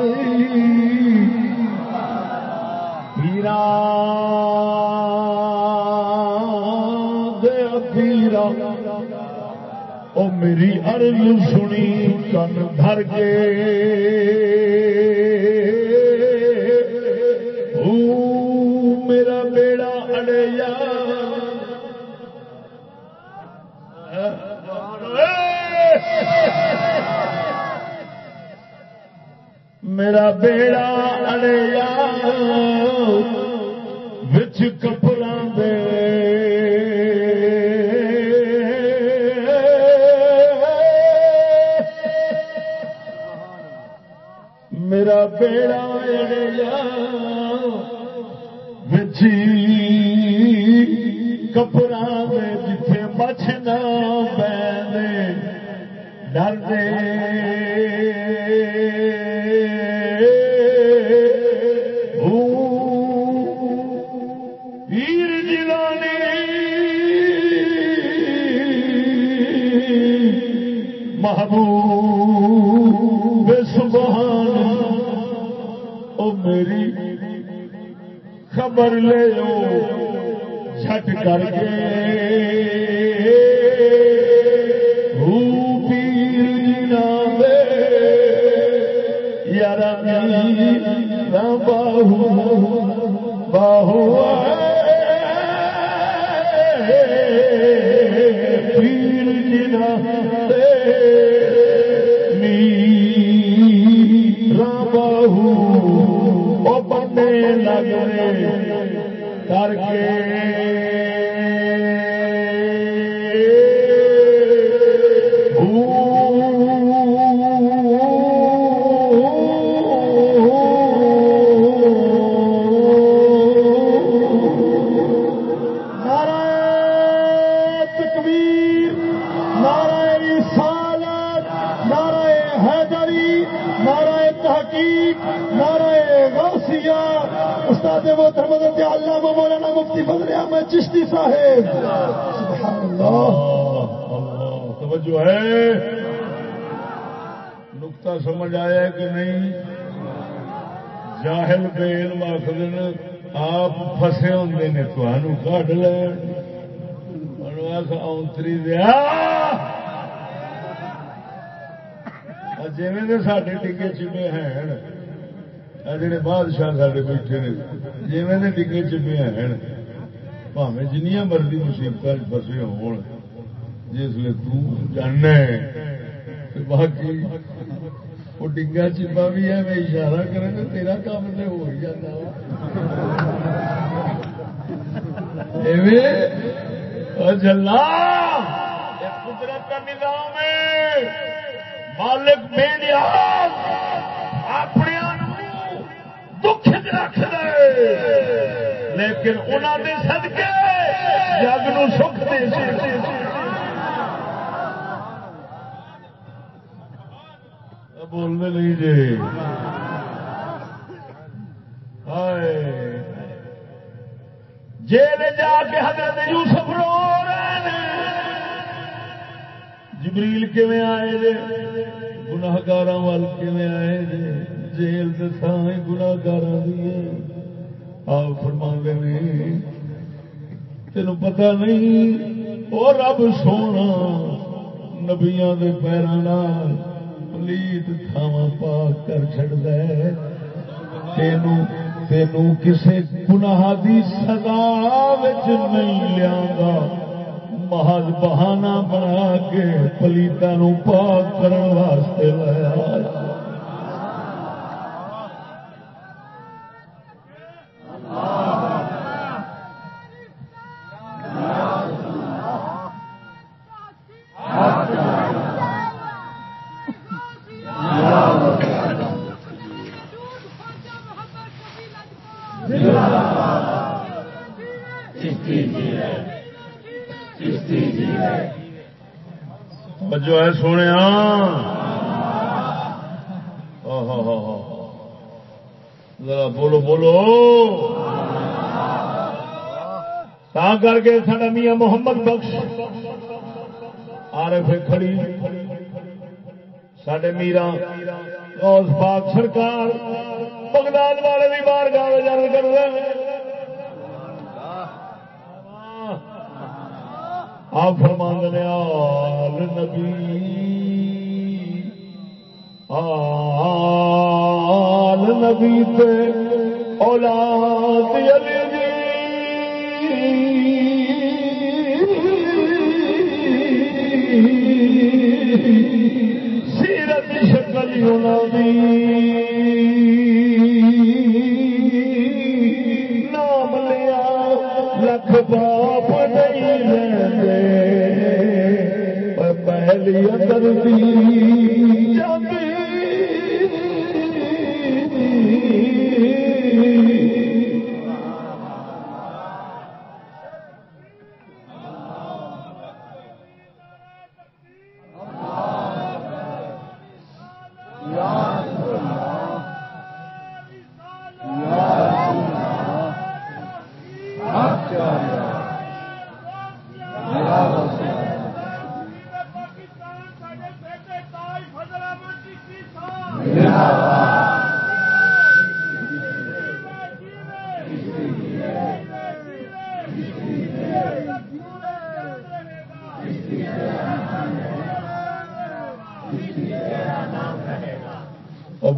پیرا او میری ارض سنی، کن بھر کے۔ میرا بیڑا اڑیا۔ میرا بیڑا اڑیا۔ بچ کپڑا کپڑا جتھے بچنا پہ ڈر دے پیر جلانی محبوب سبحان او میری خبر لے جھٹ کر کے۔ پیر یار باہو باہو پیر جنا رام باہو وہ بنے لگ کر کے پاوے جنیاں مرضی مصیبت فسے ہون جس لیے تانا باقی وہ ڈنگا چیپا بھی ہے میں اشارہ کرے تو تیرا کام تو ہو ہی جاتا جلا قدرت کا نظام ہے مالک بے نیاز اپنے دکھ رکھ دے لیکن انہوں نے سدکے جگ نو سکھ دے بولنے نہیں جی۔ جیل جا کے حضرت یوسف رو رہے جبریل کیویں آئے جے؟ گناگار وال کیویں آئے جے؟ جیل سائیں گناگار دیے آپ فرما نے تین پتہ نہیں اور رب سونا، نبیاں دے پیروں پلیت تھاوا پاک کر چڑ دے تینوں تینوں کسے گناہ دی سزا نہیں لیا محض بہانہ بنا کے پلیتا نو پاک کرنے واسطے لایا جو ہے سونے ذرا بولو بولو تا کر کے سڈا میاں محمد بخش آ پھر کھڑی سڈے میرا غوث پاک سرکار، بغداد والے بھی باہر گاہ جان کر رہے ہیں۔ آپ فرمان نے، آل نبی آل نبی تے اولاد علی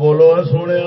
بولو سونے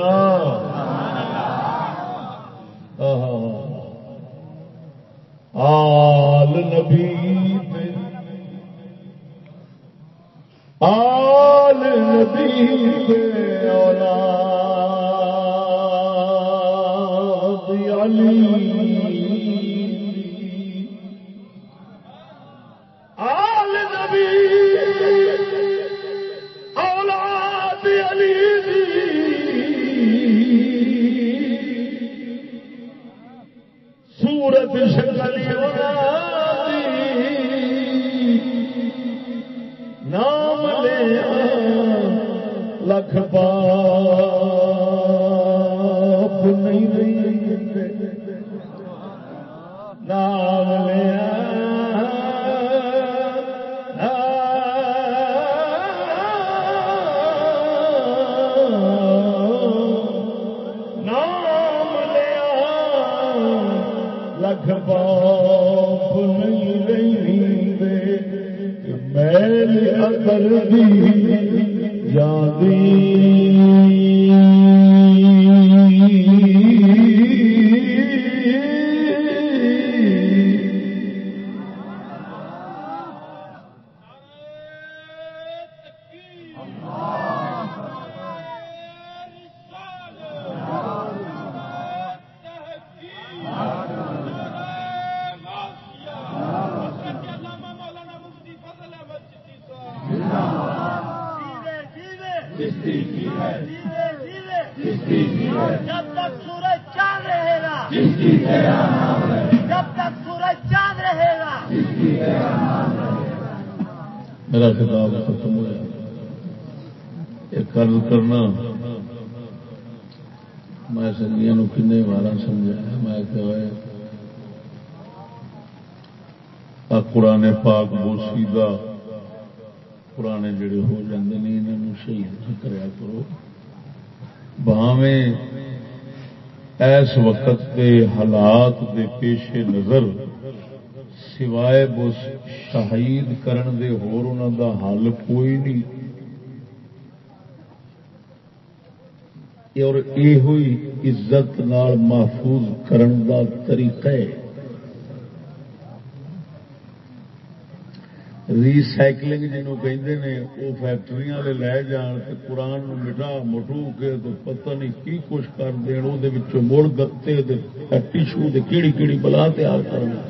پیش نظر سوائے بس شہید کرن دے ہور انہوں دا حل کوئی نہیں۔ اور یہ ہوئی عزت نال محفوظ کرن دا طریقہ ہے۔ ریسائکلنگ جنوب کہ وہ فیکٹری والے لے جان تو قرآن مٹا مٹو کے تو پتہ نہیں کی کچھ کر دین وہ مڑ گتے دے ٹیشو کیڑی کیڑی بلا تیار کرنا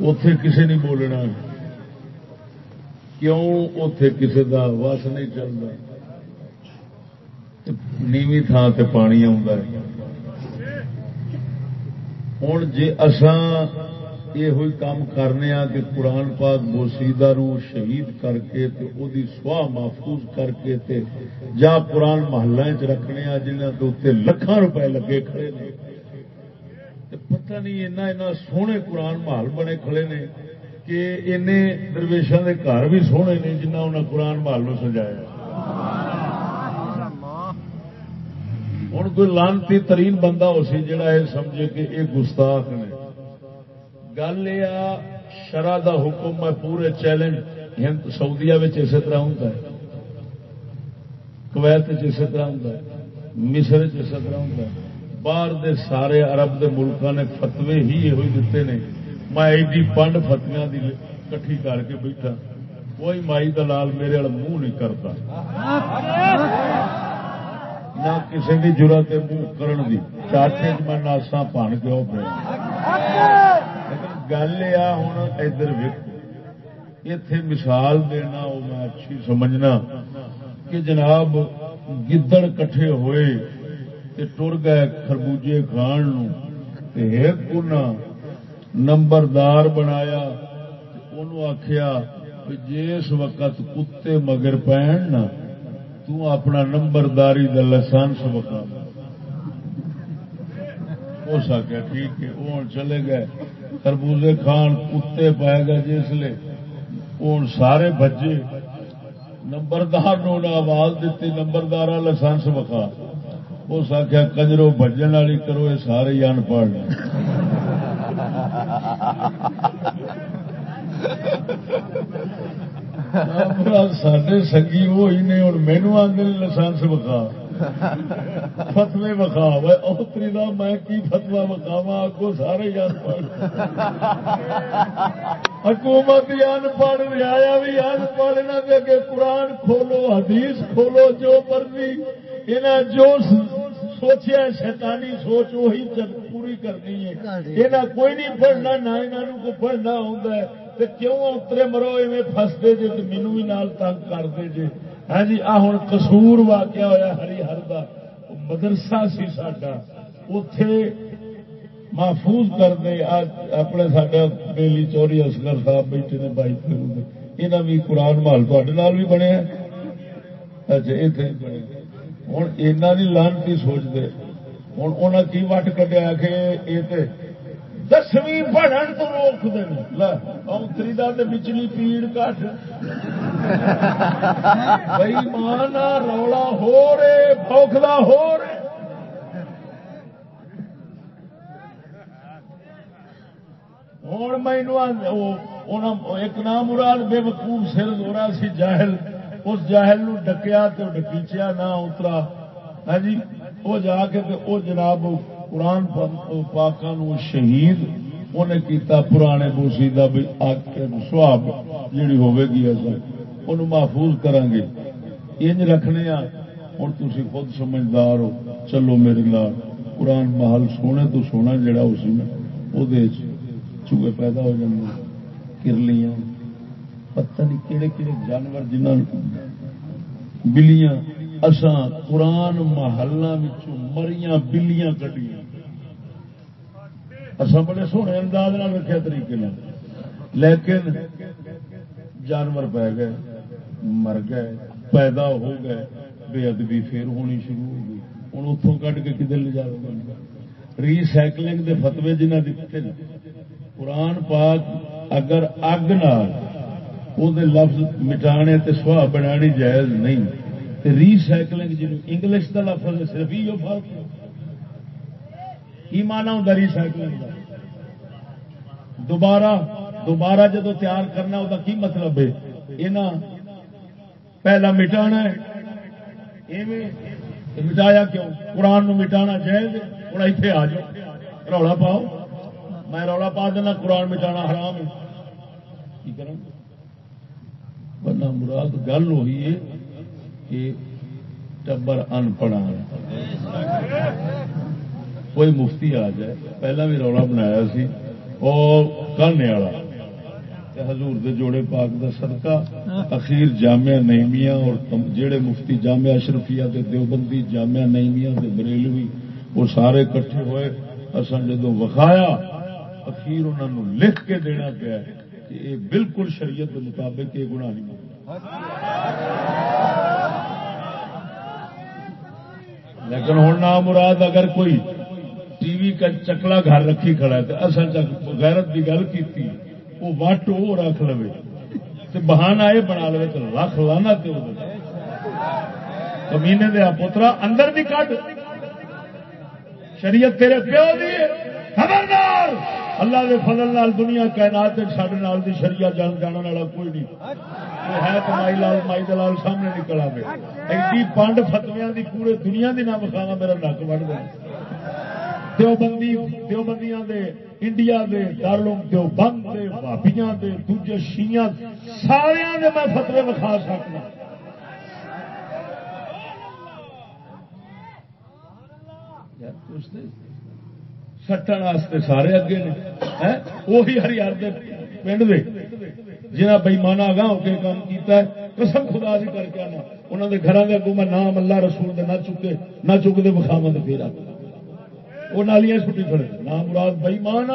اتے کسی نہیں بولنا کیوں اتے کسی کا وس نہیں چلتا نیوی تھان سے پانی آ ہوں جی اسان یہ کام کرنے کہ قرآن پاک بوسیدہ رو شہید کر کے تے او دی سواہ محفوظ کر کے تے جا قرآن محلہ چ رکھنے جنہوں کے لکھان روپے لگے کھڑے نے۔ پتہ نہیں اینا اینا سونے قرآن محل بنے کھڑے نے کہ ان درویشوں کے گھر بھی سونے نے جنہ انہیں قرآن محل نو سجایا۔ ہوں کوئی لانتی ترین بندہ ہو سی جڑا یہ سمجھے کہ یہ گستاخ نے۔ گل یہ شرح دا حکم ہے پورے چیلنج۔ ہند سعودیا اسی طرح ہوں کویت اسی طرح ہوں مصر اسی طرح ہوں باہر دے سارے عرب دے ملکوں نے فتوے ہی یہ دیتے ہیں میں ایڈی پنڈ فتویا کی کٹھی کر کے بیٹھا۔ کوئی مائی دلال میرے والا منہ نہیں کرتا۔ نہ کسی کی ضرورت منہ کرن دی۔ چاچے میں ناسا پن کے وہ پہ گل یہ ہوں ادھر اتے مثال دینا وہ میں اچھی سمجھنا کہ جناب گدڑ کٹھے ہوئے ٹر گئے خربوجے کھان نمبردار بنایا آخیا جس وقت کتے مگر پہن نا تو اپنا نمبرداری کا لائسنس وقا ہو سکیا ٹھیک ہے وہ چلے گئے خربوزے کھان کتے پائے گا جس لیے ہوں سارے بجے نمبردار نو آواز دیتی نمبردار لائسنس وکھا۔ اس آخیا کنجرو بجن والی کرو، یہ سارے ہی ان پڑھ سڈے سنگھی وہی نے ہوں مینو آدھے لائسنس وکھا۔ فتوے وکھاو اوتری دا میں کی فتوا وکھاوا اگو سارے ان پڑھ حکومت ان پڑھ ریا بھی ان پڑھ نہ دے قرآن کھولو حدیث کھولو جو مرضی۔ انہیں جو سوچیا شیطانی سوچ وہی پوری کرنی ہے۔ یہاں کوئی نہیں پڑھنا نہ انہوں کو پڑھنا ہوتا ہے۔ کیوں اترے مرو؟ ایویں فستے جی مینو بھی نال تنگ کرتے جی ہاں جی آ ہوں کسور واقع ہوا ہری ہر کا مدرسہ سی سڈا اتے محفوظ کر دے اپنے سڈا بیلی چوری اصغر صاحب بیٹھے نے بائک یہاں بھی قرآن محل تے بھی بنے اچھا اتنے بنے ہوں یہاں کی لانتی سوچتے ہوں انہیں کی وٹ کٹیا کہ یہ دسویں پڑھن تو روک دیں بچلی پیڑ کٹ بھائی مان رولا ہو رہے بوکھلا ہو رہے ہوں میں ایک نام مراد بے وقوف سر دورا سی جاہل اس جاہل نو ڈکیا تو ڈکیچیا نہ اترا ہاں جی وہ جا کے وہ جناب قرآن پاکوں شہید، انہیں کیتا پرانے بوسی کا بھی سواب جیڑی ہوے گی ان محفوظ کریں گے۔ انج رکھنے ہوں تھی خود سمجھدار ہو۔ چلو میرے نال قرآن محل سونے تو سونا جڑا اسی نا وہ چوہے پیدا ہو جائیں کرلیاں۔ پتہ نہیں کہڑے کہڑے جانور جنہوں بلیاں۔ اساں قرآن محلہ مریاں بلیاں کٹیاں اصا بڑے سونے انداز رکھے طریقے لیکن جانور پی گئے، مر گئے، پیدا ہو گئے، بے ادبی پھر ہونی شروع ہو گئی۔ ہوں اتوں کٹ کے کدھر لے جاؤ گا ری سائکلنگ کے فتوے جنہیں دیتے قرآن پاک اگر اگ نال وہ لفظ مٹانے تے سواہ بنانی جائز نہیں۔ ری سائکلنگ جن انگلش کا لفظ صرف ہی فرق کی مانا ہوں ری سائکلنگ کا دوبارہ دوبارہ جدو تیار کرنا وہ کی مطلب ہے؟ یہ پہلا مٹانا ہے۔ مٹایا کیوں؟ قرآن مٹانا جائز ہوں اتنے آ جاؤ۔ رولا پاؤ۔ میں رولا پا دینا، قرآن مٹانا حرام ہے۔ کی کروں مراد گل ہوئی ہے کہ ٹبر ان پڑھا کوئی مفتی آ جائے۔ پہلا بھی رولا بنایا سی اور کرنے والا۔ حضور دے جوڑے پاک دا صدقہ۔ اخیر جامعہ نئیمیا اور جڑے مفتی جامعہ اشرفیہ دے دیوبندی جامعہ نئیمیا دے بریلوی، وہ سارے کٹھے ہوئے۔ اصل جدو وکھایا، اخیر انہوں نے لکھ کے دینا پیا کہ یہ بالکل شریعت کے مطابق یہ گناہ نہیں۔ لیکن ہوں نام مراد اگر کوئی ٹی وی کا چکلا گھر رکھی کھڑا ہے تو اصل غیرت کی گل کی وہ وٹ وہ رکھ لو بہانا یہ بنا لو تو رکھ لانا کمینے دیا پوترا اندر بھی کٹ شریعت تیرے پیو دی خبردار! اللہ دے فضل نال دنیا کائنات سڈے نال دی شریعت جان جان والا کوئی نہیں۔ ہے تو مائی لال، مائی دلال سامنے نکل آئے ایڈی پانڈ فتویا دی پورے دنیا دی نہ بخاوا میرا نک بڑھ گیا۔ دیوبندی، دیوبندیاں دے، انڈیا دے دارلوم دیوبند دے، بھابیاں دے، دوجے شیاں سارے دے میں فتوے بخا سکنا۔ سٹن واسطے سارے اگے نے وہی ہریار پنڈ دے جہاں بئیمانہ اگاں ہو کے کام کیتا ہے قسم خدا دی کر کے آنا انہوں نے گھر کے اگوں میں نام اللہ رسول دے نہ چکے نہ چکتے بخاوا دے پھر وہ نالیاں چھٹی کھڑے نہ مراد بئیمان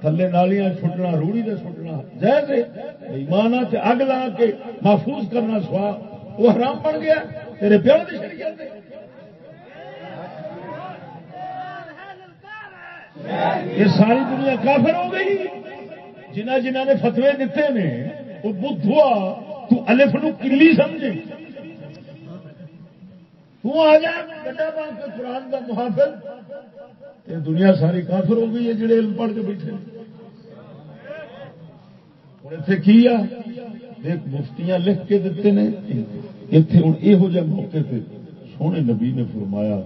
تھلے نالیاں چھٹنا روڑی دے چھٹنا جائز بئیمان اگ لا کے محفوظ کرنا سوا وہ حرام بن گیا تیرے پیو کی شریعت یہ ساری دنیا کافر ہو گئی۔ جنہ جنہ نے فتوے دیتے نے، وہ بدھ ہوا تو الف نو کلی سمجھے۔ تو آ جا گڈا پا کے قرآن کا محافظ۔ یہ دنیا ساری کافر ہو گئی ہے، جڑے علم پڑھ کے بیٹھے ہوں اتنے کی آ؟ ایک مفتیاں لکھ کے دیتے ہیں اتنے ہوں یہ موقع پہ سونے نبی نے فرمایا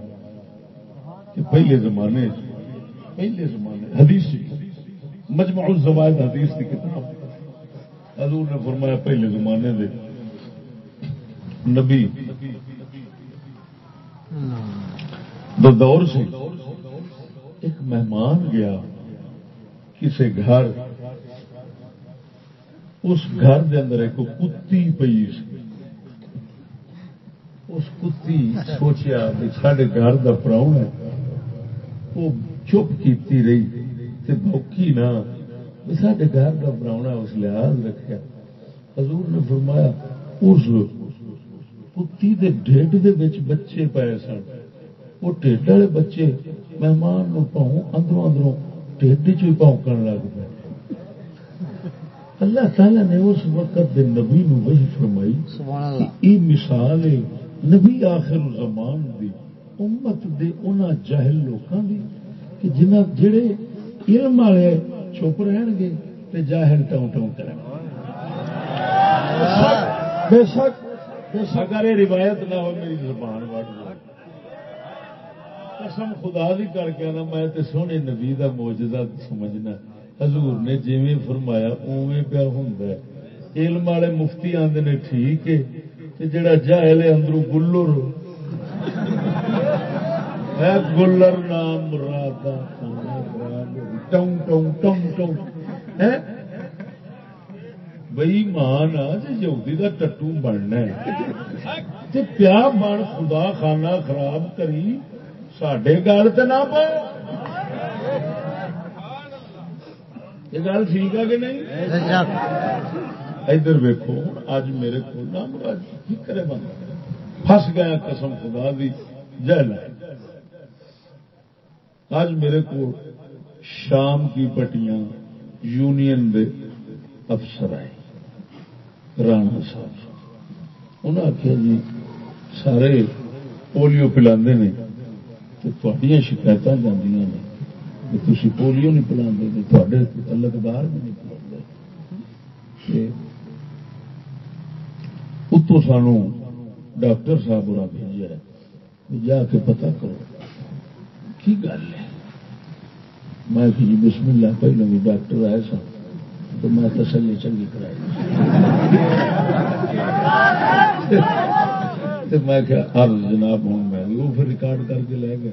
کہ پہلے زمانے پہلے زمانے، حدیث مجمع الزوائد حدیث کی کتاب۔ حضور نے فرمایا پہلے زمانے دے۔ نبی۔ دو دور سے ایک مہمان گیا کسی گھر۔ اس گھر دے اندر ایک کتی پی اس کتی سوچیا سارے گھر کا پراؤن ہے، وہ چپ کیتی رہی تے بوکی نہ۔ سارے گھر کا براؤنا اس لحاظ رکھا حضور نے فرمایا اس کتی دے ڈیڈ دے بچ بچے پائے سن۔ وہ ٹھڈ والے بچے مہمان نو پاؤں اندروں اندروں ٹھڈ چ پونکن لگ پے۔ اللہ تعالی نے اس وقت دے نبی نو وہی فرمائی یہ مثال ہے نبی آخر زمان دی امت دے انہاں جاہل لوکاں دی۔ کہ جنہ جڑے علم والے چپ رہن گے تے جاہل ٹوں ٹوں کریں بے شک اگر یہ روایت نہ ہو میری زبان جائے۔ قسم خدا دی کر کے نا میں تے سونے نبی دا موجزہ سمجھنا۔ حضور نے جویں فرمایا اوویں پیا ہوندا ہے۔ علم والے مفتی آندے نے ٹھیک ہے تے جڑا جاہل ہے اندروں گلر۔ گلر نام رادا ٹوں ٹوں ٹوں ٹوں۔ بئی مان آ جی یہودی کا ٹٹو بننا تے پیا بن خدا خانہ خراب کری سڈے گل تو نہ پو یہ گل ٹھیک ہے کہ نہیں؟ ادھر ویکو اج میرے کو کرے بند فس گیا قسم خدا دی جہل اج میرے کو شام کی پٹیاں یونین دے افسر آئے۔ رانا صاحب۔ انہیں آخیا جی سارے پولیو پلا تھوڑی شکایت جی تھی پولیو نہیں پلا تے تلکدار بھی نہیں پلا اتو سانو ڈاکٹر صاحب بھیجا جا کے پتا کرو، کی گل ہے؟ میں کہ جی بسم اللہ پہلے بھی ڈاکٹر آئے سن تو میں تسلی چنگی کرائی۔ میں کیا عرض ہاں جی جناب، ہوں میں وہ پھر ریکارڈ کر کے لے گئے۔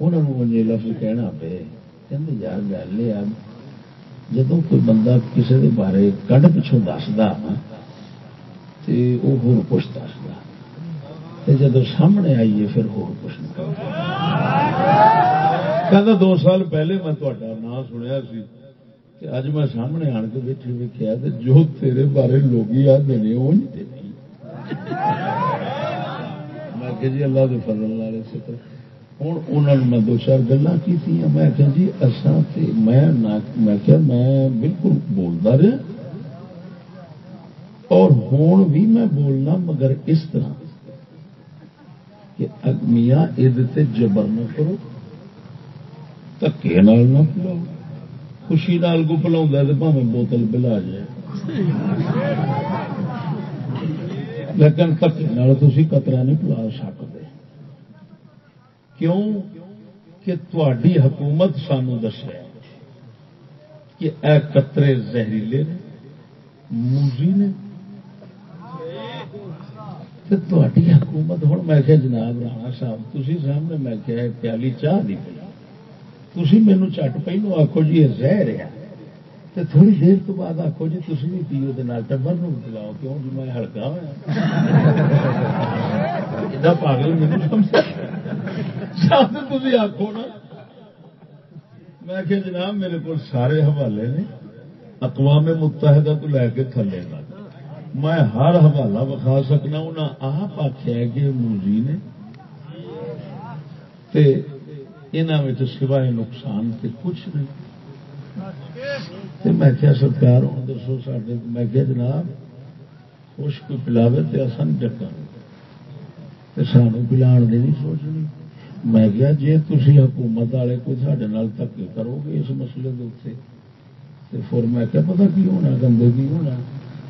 انہوں نے مجھے لفظ کہنا پہ کہ یار، گل ہے اب جب کوئی بندہ کسی کے بارے کنڈ پچھوں دستا ہاں، تو وہ ہو کچھ دستا جب سامنے آئیے، پھر ہو کچھ نہیں کہ دو سال پہلے میں تا نام سنیا سی کہ اج میں سامنے آن کے بیٹھے ویکیا جو تیرے بارے لوگ آتے ہیں وہ نہیں میں کہ جی اللہ کے فضل والے شکر ہوں انہوں نے میں دو چار گلا کی میں کہ جی اصا میں کیا میں بالکل بولتا رہا اور ہوں بھی میں بولنا مگر اس طرح کہ میاں یہ جبر نہ کرو دکے نہ پلاؤ خوشی نال کو پلا تو بوتل پلا جائے لیکن تھی قطرہ نہیں پلا سکتے کیوں کہ تھی حکومت سانو دسیا کہ اے قطرے زہریلے نے موزی نے تھی حکومت ہوں میں کہ جناب رانا صاحب تھی سامنے میں کیا پیالی چاہ دی پی تھی مینو چٹ پہلو آخو جی یہ زہر ہے۔ تو تھوڑی دیر تو بعد آخو جی تھی بھی پیو ٹبر نو پلاؤ کیوں جی میں ہلکا ہوا پاگل تھی آخو نا۔ میں کہ جناب، میرے کو سارے حوالے نے اقوام متحدہ تو لے کے تھلے گا میں ہر حوالہ وکھا سکنا انہیں آپ آخیا کہ موزی نے۔ یہاں سوائے نقصان کے کچھ نہیں میں کیا سرکار ہوں، دسو سڈے میں کیا جناب، خوش کوئی پلاوے تو اصل ڈکا سانو پلا نہیں سوچنی۔ میں کیا جی تھی حکومت والے کوئی سڈے دکے کرو گے اس مسئلے کے اتنے تو پھر میں کیا پتا کی ہونا، گندے کی ہونا۔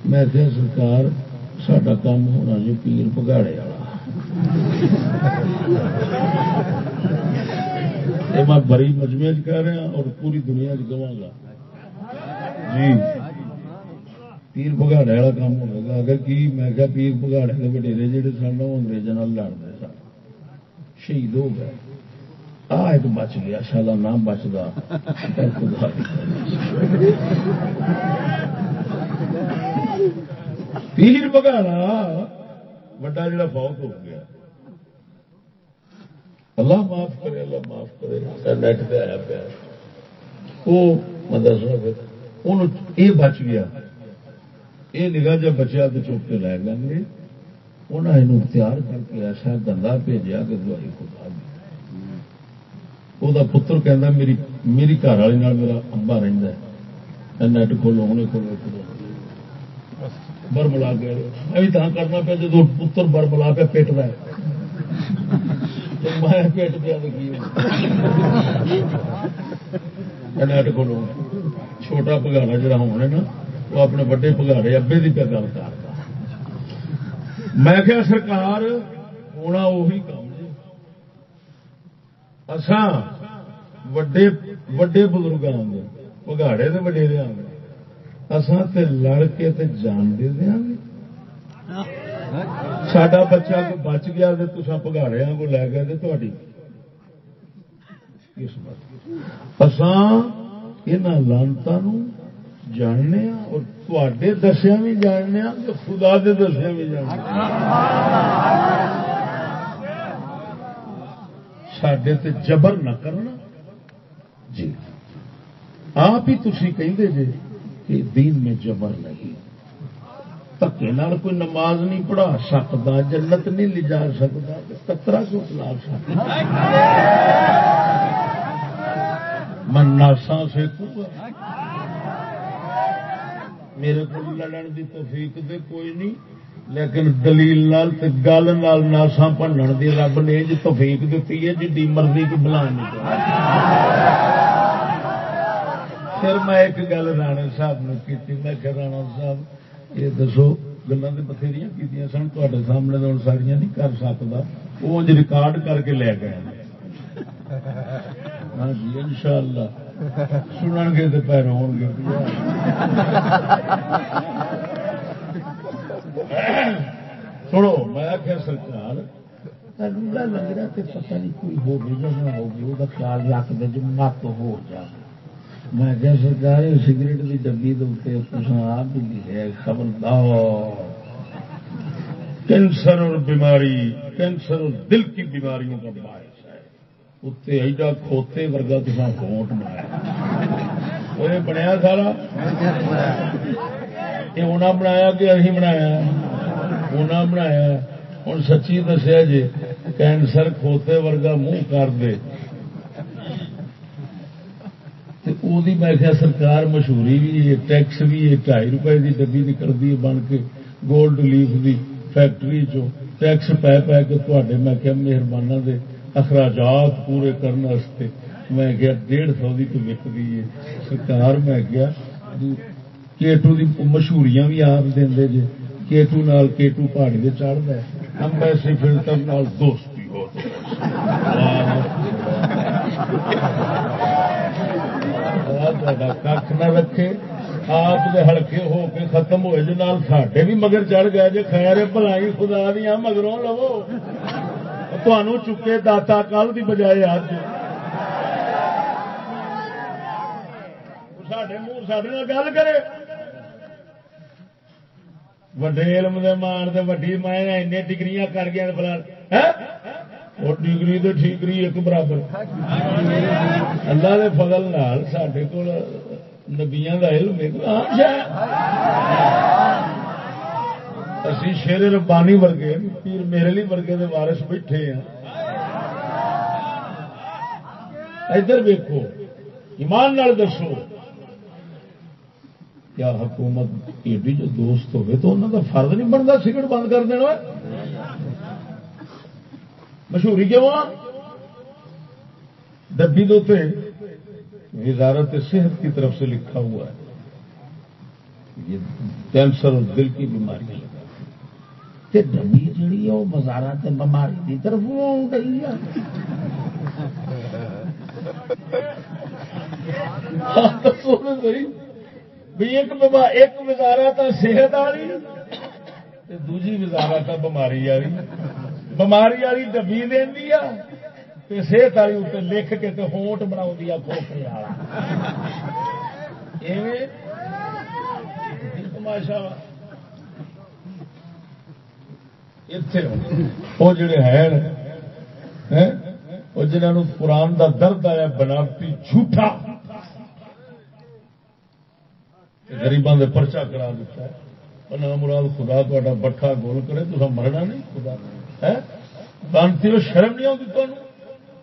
میں کیا سرکار سڈا کام ہونا جی پیر پگاڑے والا۔ یہ میں بڑی مجمے کہہ رہا اور پوری دنیا چاہ گا۔ جی۔ پیر پگاڑے والا کام ہوگا اگر کی میں کیا پیر پگاڑے کے وڈیرے جہے سن وہ انگریزوں لڑتے سن۔ شہید ہو گئے۔ آ ایک بچ گیا۔ سالا نام بچتا پیر پگاڑا وڈا جڑا فوت ہو گیا۔ اللہ معاف کرے، اللہ معاف کرے۔ نیٹ پہ آیا پیا۔ وہ مدرسہ یہ بچ گیا۔ یہ نگاہ جب بچیا تو چوک کے لے گئے۔ انہیں یہ اختیار کر کے ایسا گندا بھیجا کہ دوائی خدا دی۔ وہ پتر کہہ میری میری گھر والی میرا ابا رہتا ہے نیٹ کھولو انہیں کھولو کھولو برملا گئے میں بھی کرنا پیا جب پتر برملا پہ پیٹ رہا ہے میں پیٹ پیا نیٹ کھولو چھوٹا پگاڑا جڑا ہونا نا وہ اپنے وڈے پگاڑے ابے کی پہ گل کرتا میں کیا سرکار ہونا وہی کام جی اسان وڈے وڈے بزرگوں پگاڑے تو وڈیرے اسان تے لڑ کے تے جان دے۔ دیا گے سڈا بچہ بچ گیا تو تصا پگاڑیا کو لے گئے تھی قسمت اسان لانتا جاننے اور تے دسیا بھی جاننے خدا دے دسیا بھی جاننے سڈے تے جبر نہ کرنا جی آپ ہی تھی کہ دین میں جبر نہیں دکے کوئی نماز نہیں پڑھا سکتا جنت نہیں لے جا سکتا کترا کیوں چلا سکتا من ناسا سے میرے کو لڑن کی توفیق دے کوئی نہیں لیکن دلیل نال تے گل نال ناسا بننے دی رب نے جی توفیق دیتی ہے جی مرضی کو بلا نہیں پھر میں ایک گل رانا صاحب نے کی میں کہ رانا صاحب یہ دسو گلیں تو بتھیری کی سن تے سامنے تو ساریاں نہیں کر سکتا وہ ریکارڈ کر کے لے گئے ہاں جی ان شاء اللہ سنن گے تو پیر ہو گے سنو میں آخیا سرکار لگ رہا پتہ نہیں کوئی ہو گئی یا نہ ہوگی وہ خیال رکھ دے جو مت ہو جائے میں کیا سرکار سگریٹ کی ڈبی آپ لکھے خبردار۔ کینسر اور بیماری، کینسر اور دل کی بیماریوں کا باعث ہے۔ اتنے ایڈا کھوتے ورگا تو ہوٹ بنایا۔ وہ بنیا سارا؟ یہ انہیں بنایا کہ اہی بنایا؟ انہیں بنایا۔ ہوں سچی دسیا جی کینسر کھوتے ورگا منہ کر دے۔ میں کیا سرکار مشہوری بھی ہے، ٹیکس بھی ہے، ڈھائی روپے کی ڈبی نکلتی ہے بن کے گولڈ لیف کی فیکٹری چو ٹیکس پی پی کے تے میں کیا مہربانہ دے اخراجات پورے کرنے میں کیا ڈیڑھ سو کی تو وکتی ہے۔ سرکار میں کیا کیٹو دی مشہوریاں بھی آپ دیں جی کیٹو نال کیٹو پہاڑی سے چڑھتا ہے۔ امبیسی فلٹر نال دوستی ہو کھ نہ رکھے آپ ہلکے ہو کے ختم ہوئے جو نال ساڈے بھی مگر چڑھ گئے جی خیر بلائی خدا دیا مگروں لو تمہوں چکے داتا کل کی بجائے اج سڈے منہ سڈے گل کرے وڈے علم دے مان دے وڈی میں این ڈگری کر گیا بلا وہ ڈگری تو ٹھیکری ایک برابر اللہ دے فضل نال سڈے کو نبیا کا علم اسی شیر ربانی ورگے پیر میرے لی ورگے دے وارث بیٹھے ہیں ادھر ویکو ایمان نال دسو کیا حکومت ایڈی جو دوست ہوئے تو انہوں کا فرض نہیں بنتا سگریٹ بند کر دینا مشہوری کیوں ڈبی دوتے وزارت صحت کی طرف سے لکھا ہوا ہے۔ یہ کینسر اور دل کی بیماریاں لگا ڈبی جڑی ہے وہ وزارت بیماری کی طرف وہ گئی ہے۔ ایک وزارت صحت والی دوجی وزارت بماری والی۔ بماری والی ڈبی دینی صحت والی اتنے لکھ کے ہوٹ بنا کھوکھے والا تماشا وہ جڑے ہیں وہ جنہوں قرآن دا درد آیا بناوٹی جھوٹا گریبان دے پرچا کرا دیتا ہے نام مراد خدا تا بٹھا گول کرے تو مرنا نہیں خدا بانتی شرم نہیں آتی تمہیں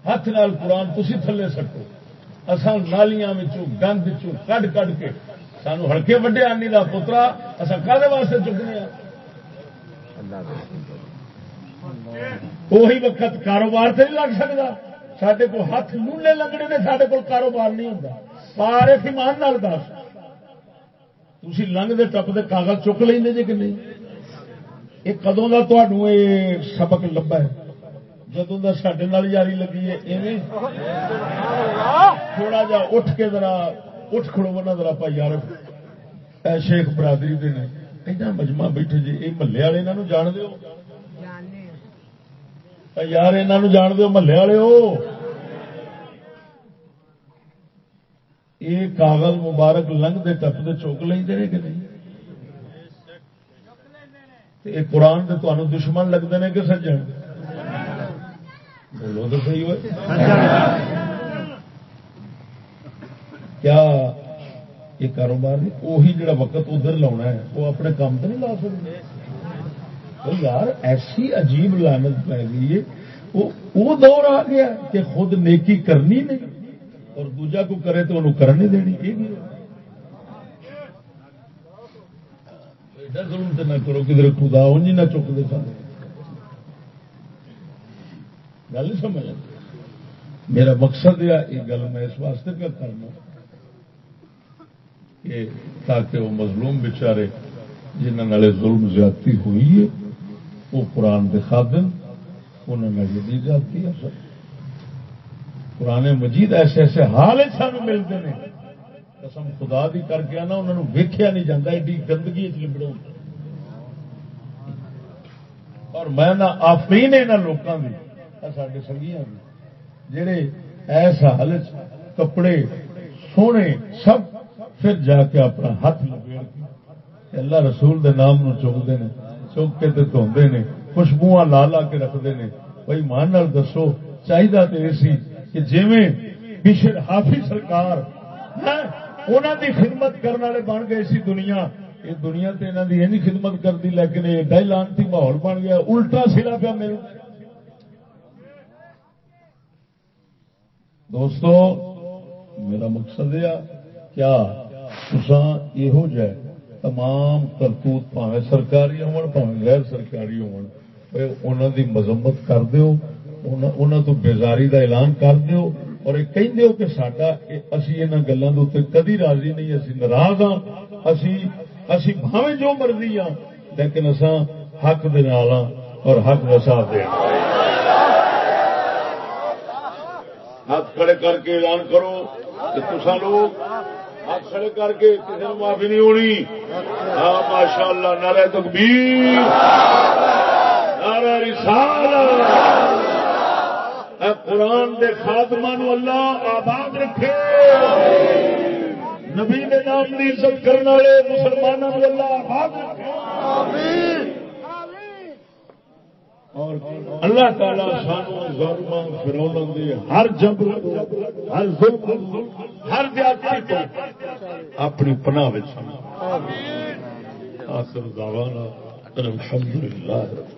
ہاتھ نال قرآن تھی تھلے سٹو۔ اصل نالیاں گند کڈ کڈ کے سانو ہڑکے وڈے آنی کا پوترا اصا کالے واسطے چکنے وہی وقت کاروبار سے نہیں لگ سکتا سڈے کو ہاتھ لونے لگنے نے سارے کو کاروبار نہیں ہوتا سارے ایمان نال دس۔ تھی لنگ دے ٹپ دے کاغذ چک لیں جی کہ نہیں؟ یہ کدوں کا سبق لبا ہے جدوں کا سڈے یاری لگی ہے ایویں تھوڑا جا اٹھ کے ذرا اٹھ کھڑو نا ذرا پا یار شیخ برادری دے نے ایڈا مجمع بیٹھے جی یہ محلے والے یہاں جان دو یار یہاں جان دو محلے والے ہو یہ کاغذ مبارک لنگ دے ٹپ دے چوک لیں کہ نہیں یہ قرآن کے تمہیں دشمن لگتے ہیں کہ سجن؟ بولو تو صحیح ہوئے۔ کیا یہ کاروبار نہیں؟ وہی جڑا وقت ادھر لاؤنا ہے، وہ اپنے کام تو نہیں لا سکتے یار، ایسی عجیب لانت پی گئی ہے۔ وہ دور آ گیا کہ خود نیکی کرنی نہیں اور دوجا کو کرے تو انہوں کرنے دینی، یہ ظلم تو نہ کرو، کدھر خدا انجی نہ چک دے سارے۔ گل سمجھ میرا مقصد یہ گل میں اس واسطے پہ کرنا کہ تاکہ وہ مظلوم بچارے جنہوں نے ظلم زیادتی ہوئی ہے، وہ قرآن دکھا دیں انہوں نے یہ زیادتی ہے، سر۔ قرآن مجید ایسے ایسے حال سانو ملتے ہیں۔ قسم خدا دی کر کے نا انہوں ویکیا نہیں جاتا ایڈی گندگی لبڑوں جی اور میں نہ آفرین یہاں لوگوں کی سارے سنگیاں جڑے ایس حال کپڑے سونے سب پھر جا کے اپنا ہاتھ لبیڑ کے اللہ رسول دے نام نو چکتے ہیں چک کے دھوندے نے خوشبو لا لا کے رکھتے ہیں بھائی، مان دسو چاہیے تو یہ سی کہ جیویں بشر حافظ سرکار ہاں؟ انہوں دی خدمت کرنے والے بن گئے سی دنیا۔ یہ دنیا تے انہوں دی نہیں خدمت کرتی، لیکن یہ ایڈا لانتی ماحول بن گیا۔ الٹا سلا پیا مل دوستو، میرا مقصد یہ کیا یہ جائے تمام کرتوت پاوے سرکاری ہون پاوے غیر سرکاری ہون انہوں دی مذمت کر دیو انہوں تو بیزاری دا اعلان کر دیو اور یہ کہیں دیو کہ ساڈا اسی ان گلوں کے کدی راضی نہیں، اسی ناراض ہاں اسی اسی بھاوے جو مرضی ہاں لیکن اسا حق دے نال ہاں اور حق وسا دے ہاں۔ ہاتھ کھڑے کر کے اعلان کرو کہ تسا لوگ ہاتھ کھڑے کر کے کسی نے معافی نہیں ہونی۔ ہاں ماشاء اللہ نعرہ تکبیر، نعرہ رسالہ قرآن دے خاتمہ نو اللہ آباد رکھے۔ نبی دے نام کی عزت کرنے والے مسلمانوں کو اللہ آباد رکھے۔ اور اللہ تعالی سانو ظالم فرعون دے ہر جبر ہر ظلم ہر زیادتی کو اپنی پناہ وچ آخر دعوانا الحمدللہ رب